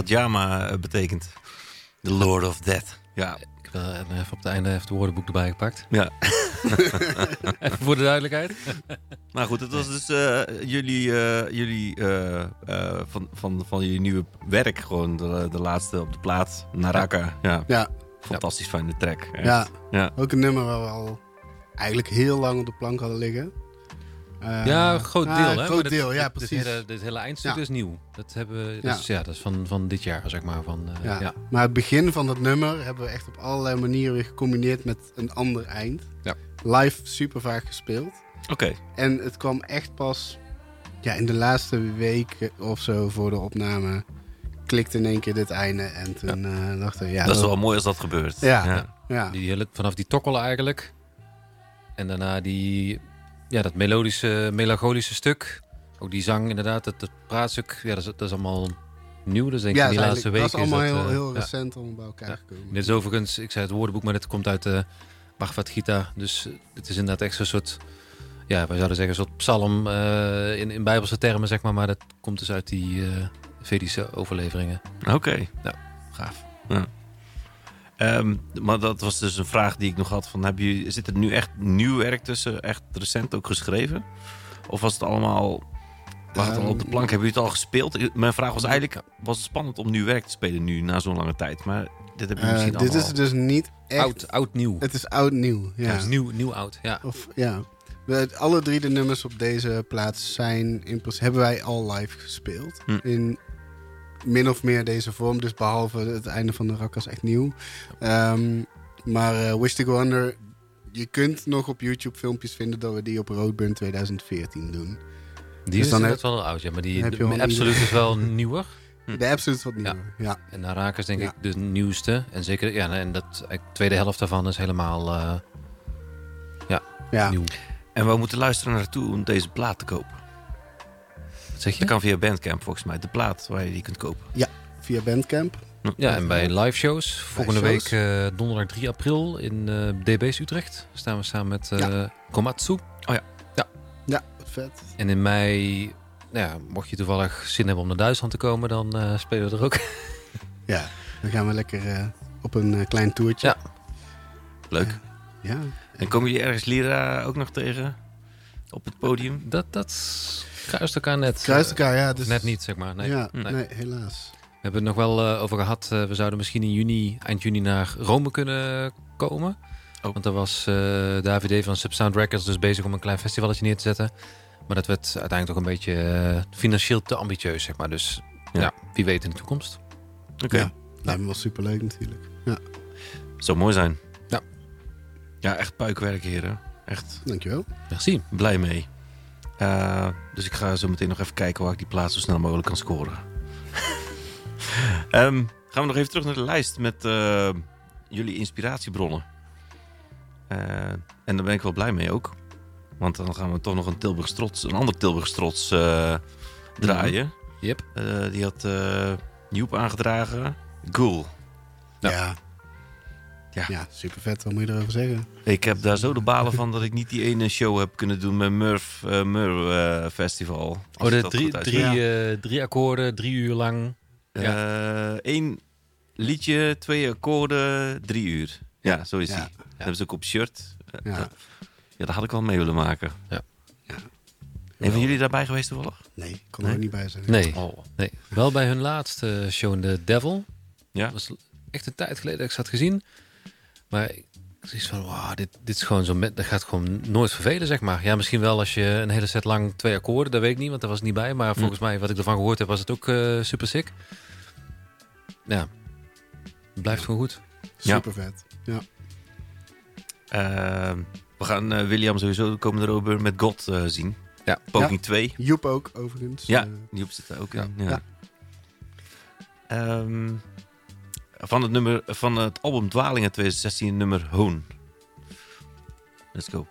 Wat Yama eh, betekent. The Lord of Death. Ja. Ik heb wel even op het einde even het woordenboek erbij gepakt. Ja. even voor de duidelijkheid. Nou goed, het was dus eh, jullie, eh, jullie eh, eh, van, van, van jullie nieuwe werk. Gewoon de, de laatste op de plaat. Naraka. Ja. Ja. Fantastisch fijne track. echt. Ja. ja. Ook een nummer waar we al eigenlijk heel lang op de plank hadden liggen. Eh, ja, een groot ah, deel. een hè? groot dit- deel, ja, precies. Dit hele, dit hele eindstuk Ja. is nieuw. Dat, hebben, we- Ja. dat, is, ja, dat is van, van dit jaar, zeg maar. Van, eh, Ja. ja. Maar het begin van dat nummer hebben we echt op allerlei manieren weer gecombineerd met een ander eind. Ja. Live super vaak gespeeld. Oké. En het kwam echt pas ja, in de laatste week of zo voor de opname. Klikte in één keer dit einde. En toen eh, dachten we, ja, dat is wel mooi als dat gebeurt. Ja. ja. Ja. Die hele, vanaf die tokkel eigenlijk. En daarna die, ja, dat melodische, melancholische stuk. Ook die zang inderdaad, dat, dat praatstuk. Ja, dat is, dat is allemaal nieuw. Dus denk ik Ja, in die is laatste eigenlijk- weken dat is allemaal dat, heel, eh, heel ja. recent om bij elkaar gekomen. Dit is overigens, ik zei het woordenboek, maar dit komt uit de Bhagavad Gita. Dus eh, het is inderdaad echt zo'n soort, ja, wij zouden zeggen een soort psalm eh, in, in bijbelse termen, zeg maar. Maar dat komt dus uit die eh, Vedische overleveringen. Oké. Ja. Gaaf. Ja. Ehm, maar dat was dus een vraag die ik nog had. Van, heb je, zit er nu echt nieuw werk tussen? Echt recent ook geschreven? Of was het allemaal... Was het al op de plank? Hebben jullie het al gespeeld? Mijn vraag was eigenlijk... Was het spannend om nieuw werk te spelen nu, na zo'n lange tijd? Maar dit heb je Eh, misschien dit allemaal... is dus niet echt... Oud, oud, nieuw. Het is oud-nieuw, ja. Ja, nieuw, nieuw, oud, ja. Of, ja. We- Alle drie de nummers op deze plaats zijn in, hebben wij al live gespeeld. Hm. In min of meer deze vorm. Dus behalve het einde van de Rakkas echt nieuw. Ehm, maar eh, Wish to Go Under... Je kunt nog op YouTube filmpjes vinden dat we die op Roadburn 2014 doen. Die Dus is dan heb- wel oud, ja. Maar die de, Absolute is wel nieuwer. De Absolute is wat nieuwer, ja. En Naraka is denk Ja. ik de nieuwste. En zeker, ja, en dat de tweede helft daarvan is helemaal eh, ja, Ja. nieuw. En we moeten luisteren naartoe om deze plaat te kopen. Wat zeg je? Dat kan via Bandcamp volgens mij. De plaat waar je die kunt kopen. Ja, via Bandcamp. Ja, en bij live shows. Volgende shows. week eh, donderdag 3 april in eh, DB's Utrecht. Staan we samen met eh, Ja. Komatsu. Ja, wat vet. En in mei, nou ja, mocht je toevallig zin hebben om naar Duitsland te komen, dan eh, spelen we er ook. Ja, dan gaan we lekker eh, op een klein toertje. Ja. Leuk. Ja. En komen jullie ergens Lira ook nog tegen? Op het podium? Dat, dat kruist elkaar net. Kruist eh, elkaar, ja. of Dus, net niet, zeg maar. Nee. Ja, Nee. nee, helaas. We hebben het nog wel eh, over gehad. eh, we zouden misschien in juni, eind juni naar Rome kunnen komen. Oh. Want daar was eh, de AVD van Subsound Records dus bezig om een klein festivalletje neer te zetten. Maar dat werd uiteindelijk toch een beetje eh, financieel te ambitieus, zeg maar. Dus Ja. ja, wie weet in de toekomst. Oké. Ja. Lijkt me wel superleuk natuurlijk. Ja, Zou mooi zijn. Ja. Ja, echt puikwerk, heren. Echt dankjewel. Merci. blij mee. Eh, dus ik ga zo meteen nog even kijken waar ik die plaats zo snel mogelijk kan scoren. Ehm, gaan we nog even terug naar de lijst met eh, jullie inspiratiebronnen. Eh, en daar ben ik wel blij mee ook. Want dan gaan we toch nog een Tilburgs trots, een ander Tilburgs trots eh, draaien. Yep. Eh, die had eh Joep aangedragen. Ghoul. Ja. Ja. Ja, ja super vet. Wat moet je erover zeggen? Ik heb daar zo de balen van dat ik niet die ene show heb kunnen doen met Murph, eh, Murph eh, Festival. Als Oh, de drie, drie, eh, drie akkoorden, drie uur lang. Eén liedje, twee akkoorden, drie uur. Ja, zo is Ja. die. Dat hebben ze ook op shirt. Ja. ja, dat had ik wel mee willen maken. Ja. Ja. Een van jullie daarbij geweest toevallig? Nee, ik kon Nee? er ook niet bij zijn. Nee. Oh. nee. Wel bij hun laatste show in The Devil. Ja. Dat was echt een tijd geleden dat ik ze had gezien. Maar ik zoiets van, wow, dit, dit is gewoon zo met, dat gaat gewoon nooit vervelen, zeg maar. Ja, misschien wel als je een hele set lang twee akkoorden, dat weet ik niet, want daar was ik niet bij. Maar volgens mij, wat ik ervan gehoord heb, was het ook eh, super sick. Ja, het blijft gewoon goed. Ja. Super vet. Ja. Eh, we gaan eh, William sowieso de komende Robert met God eh, zien. Ja. Poging 2. Joep ook, overigens. Ja, Joep zit er ook ja. in. Ja. Ja. Ehm, van, het nummer, van het album Dwalingen 2016 nummer Hoon. Let's go.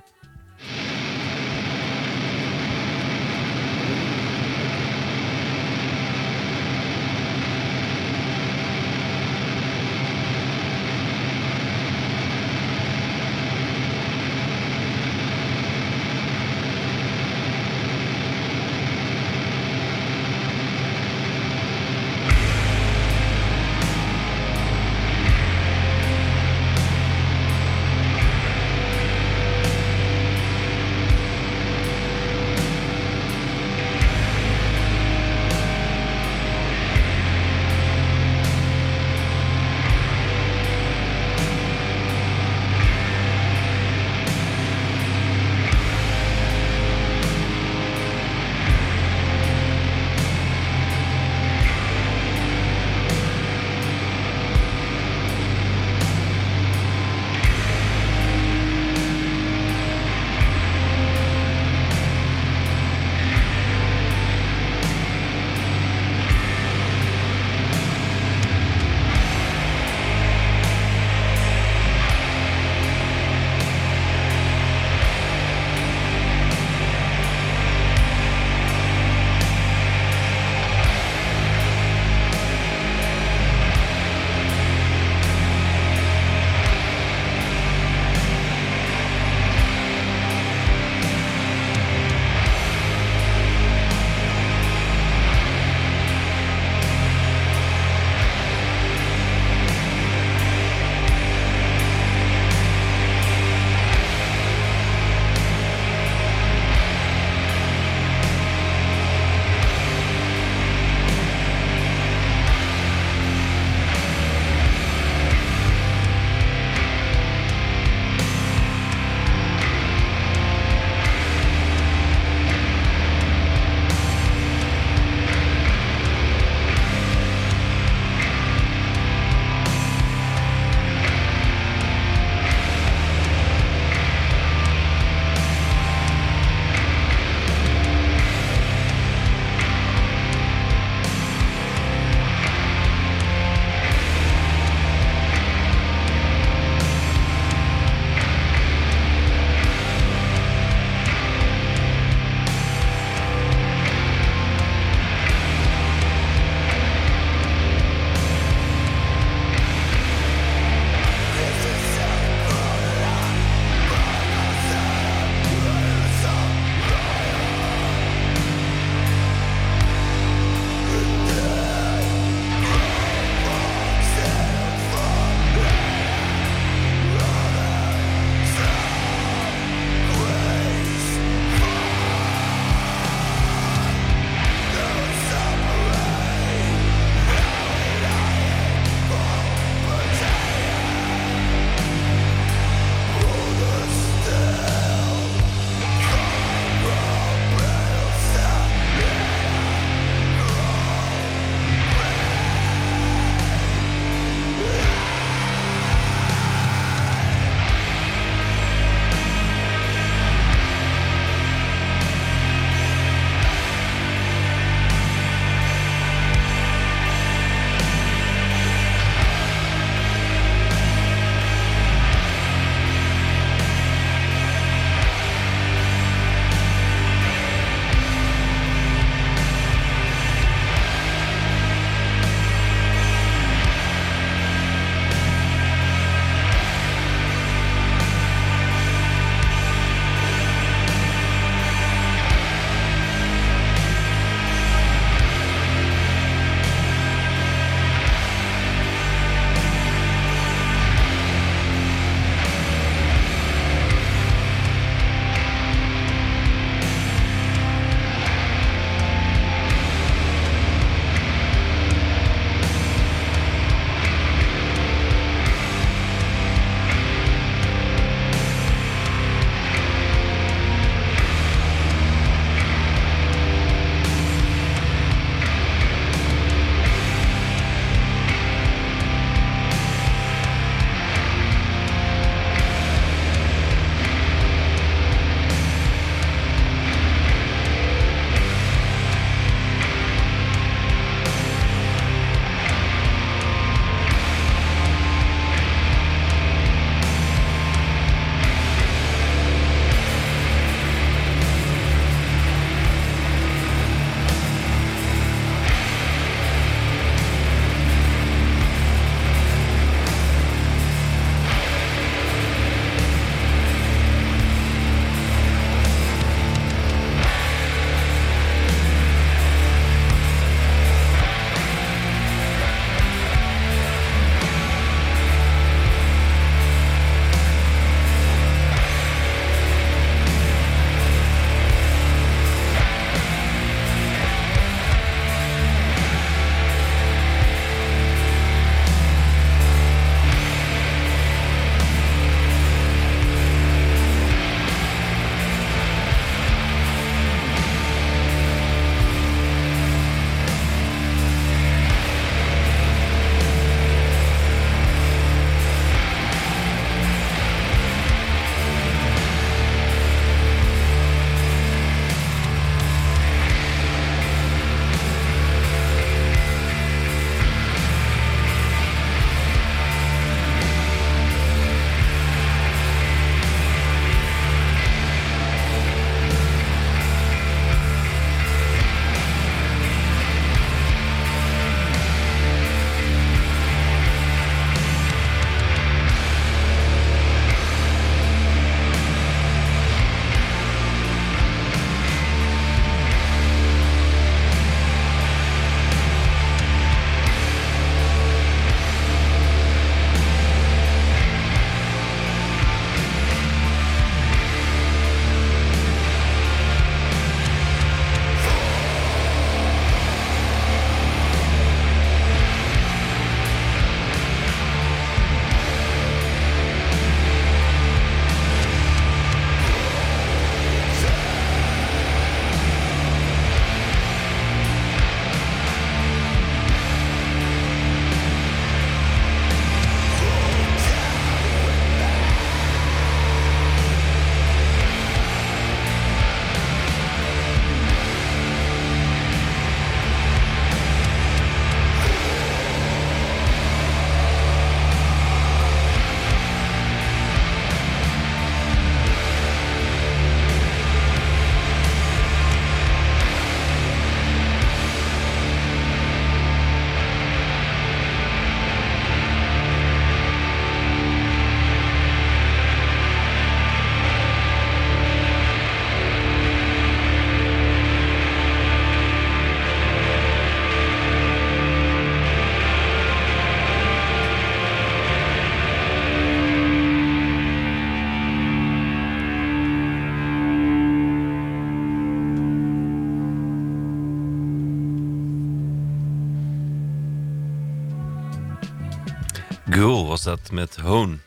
Dat met Hoon.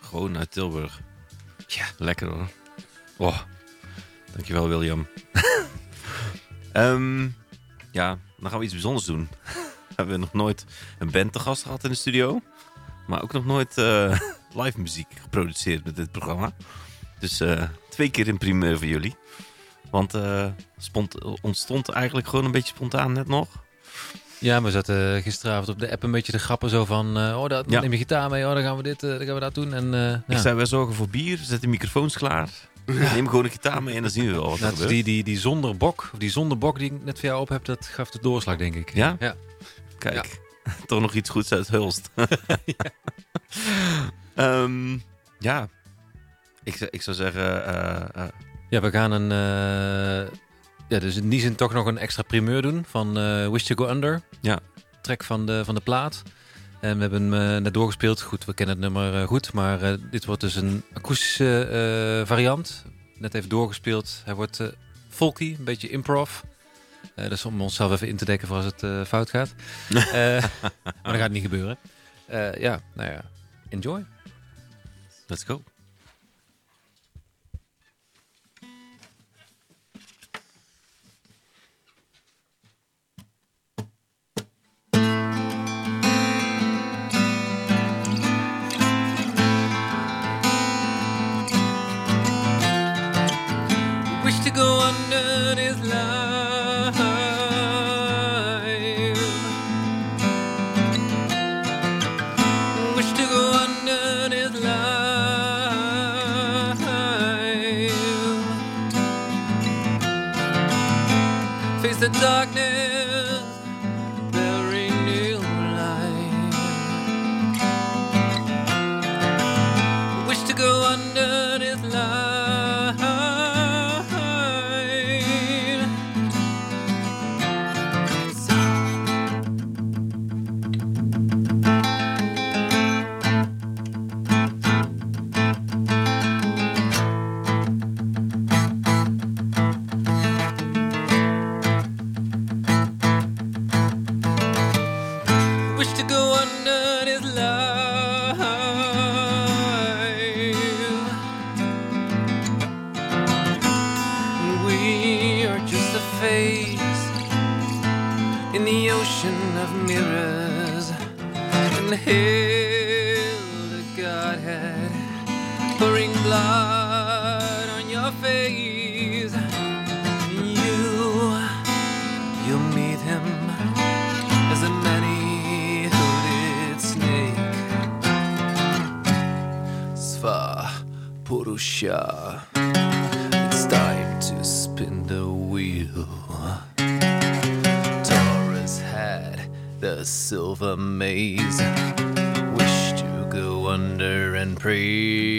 Gewoon uit Tilburg. Ja, lekker hoor. Oh, dankjewel William. Ehm, ja, dan gaan we iets bijzonders doen. We hebben nog nooit een band te gast gehad in de studio. Maar ook nog nooit eh, live muziek geproduceerd met dit programma. Dus eh, twee keer in primeur voor jullie. Want spont ontstond eigenlijk gewoon een beetje spontaan net nog. Ja, we zaten gisteravond op de app een beetje te grappen zo van... eh, oh, dat, Ja. neem je gitaar mee, oh, dan gaan we dit, eh, dan gaan we dat doen. En, eh, Ik ja. zei, wij zorgen voor bier, zet de microfoons klaar. Neem gewoon een gitaar mee en dan zien we wel wat Nou, die, die, die zonder bok, of die zonder bok die ik net voor jou op heb, dat gaf de doorslag, denk ik. Ja? Ja. Kijk, toch nog iets goeds uit Hulst. Ehm, ja, ik, zou- ik zou zeggen... Ja, we gaan een... ja, dus in die zin toch nog een extra primeur doen van eh Wish to Go Under. Ja. Track van de, van de plaat. En we hebben hem eh, net doorgespeeld. Goed, we kennen het nummer eh, goed. Maar dit wordt dus een akoestische variant. Net even doorgespeeld. Hij wordt folky, een beetje improv. Eh dus om onszelf even in te dekken voor als het fout gaat. Maar dat gaat niet gebeuren. Ja, nou ja. Enjoy. let's go. Purusha. It's time to spin the wheel. Taurus had the silver maze. Wish to go under and pray.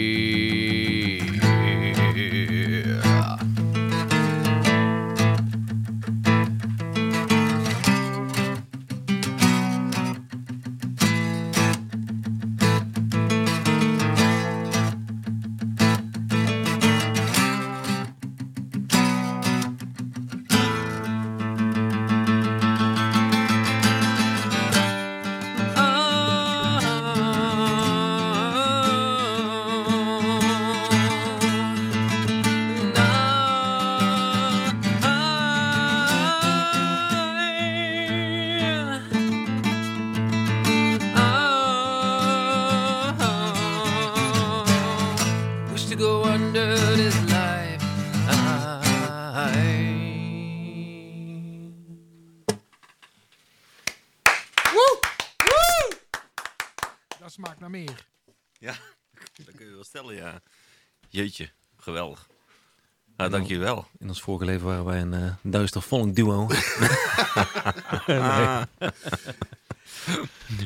Jeetje, geweldig. Nou, dank jullie wel. In ons vorige leven waren wij een eh, duister volk duo. Ah.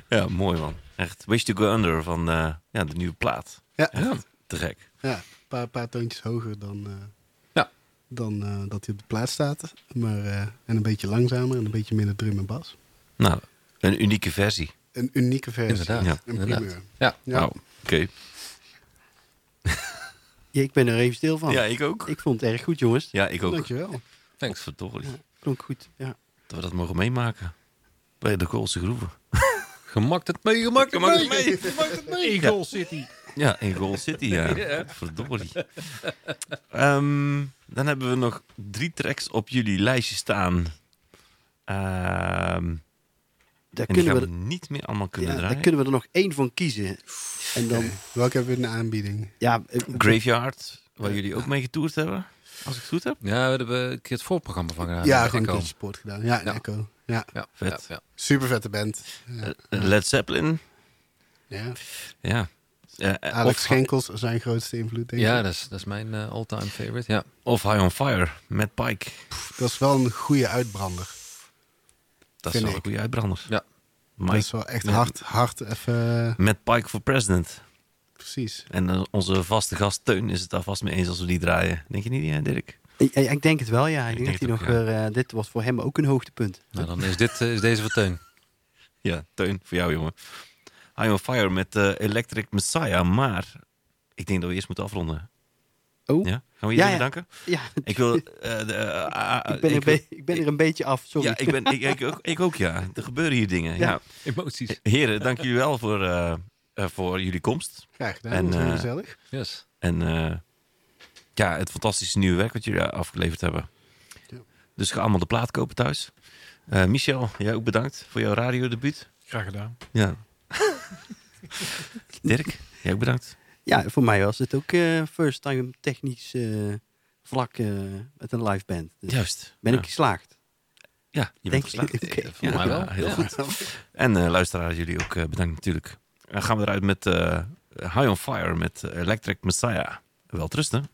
ja, mooi man. Echt. Wish to go under van eh, ja, de nieuwe plaat. Ja. Echt te gek. Ja, een paar, paar toontjes hoger dan, eh, Ja. dan eh, dat hij op de plaat staat. Maar, eh, en een beetje langzamer en een beetje minder drum en bas. Nou, een unieke versie. Een unieke versie. Inderdaad, Ja, Een inderdaad. primeur. Ja. Ja. Nou, oké. Ja, ik ben er even stil van. Ja, ik ook. Ik vond het erg goed, jongens. Ja, ik ook. Dankjewel. Thanks. Verdorie. Klonk goed, ja. Dat we dat mogen meemaken. Bij de Koolse Groeven. Gemakt het mee, gemakt het Gemakt mee. het mee. Gemakt het mee. Eagle City. Ja, in Goal City, ja. Ja. Verdorie. Ehm, dan hebben we nog drie tracks op jullie lijstje staan. Ehm, Daar en die kunnen, gaan we, we niet meer allemaal kunnen ja, daar draaien. kunnen we er nog één van kiezen. En dan, Welke hebben we in de aanbieding? ja, eh, Graveyard, waar jullie ook mee getoerd hebben. Als ik het goed heb. Ja, we hebben een keer het voorprogramma van gedaan. ja, gewoon een sport gedaan. Ja, Ja. Echo. Ja, Ja, Vet. Ja, ja. super vette band. Ja. Eh, Led Zeppelin. ja. Ja. Eh, eh, Alex Schenkels zijn grootste invloed, denk ik. Ja, dat is, dat is mijn eh, all-time favorite. Ja. of High on Fire met Pike. Dat is wel een goede uitbrander. Dat is wel een goede uitbrander. Ja. Dat Mike is wel echt hard, hard even... met Pike for President. Precies. En eh, onze vaste gast Teun is het daar vast mee eens als we die draaien. Denk je niet, ja, Dirk? ik, ik denk het wel, ja. Ik, Ik denk dat hij nog eh, dit was voor hem ook een hoogtepunt. Nou, dan is, dit, eh, is deze voor Teun. Ja, Teun, voor jou, jongen. High on Fire met eh, Electric Messiah. Maar ik denk dat we eerst moeten afronden. Oh, Ja? Gaan we je ja. bedanken? ja, Ik wil... eh, de, eh, ah, ik, ben er ik wil- be- ik ben er een beetje af, sorry. Ja, ik, ben, ik, ik, ook, ik ook, ja. Er gebeuren hier dingen. Ja. Ja. Emoties. Heren, dank jullie wel voor, eh, eh, voor jullie komst. Graag gedaan. En, dat eh, gezellig. Yes. En eh, ja, het fantastische nieuwe werk wat jullie afgeleverd hebben. Ja. Dus ga allemaal de plaat kopen thuis. Eh, Michel, jij ook bedankt voor jouw radiodebuut. Graag gedaan. Ja. Dirk, jij ook bedankt. Ja, voor mij was het ook eh, first time technisch eh, vlak eh, met een live band. Dus Juist. Ben ik geslaagd. Ja, je bent geslaagd. Ik, mij wel. Heel goed. En luisteraars, jullie ook bedankt natuurlijk. Dan gaan we eruit met High on Fire met Electric Messiah. Wel trusten.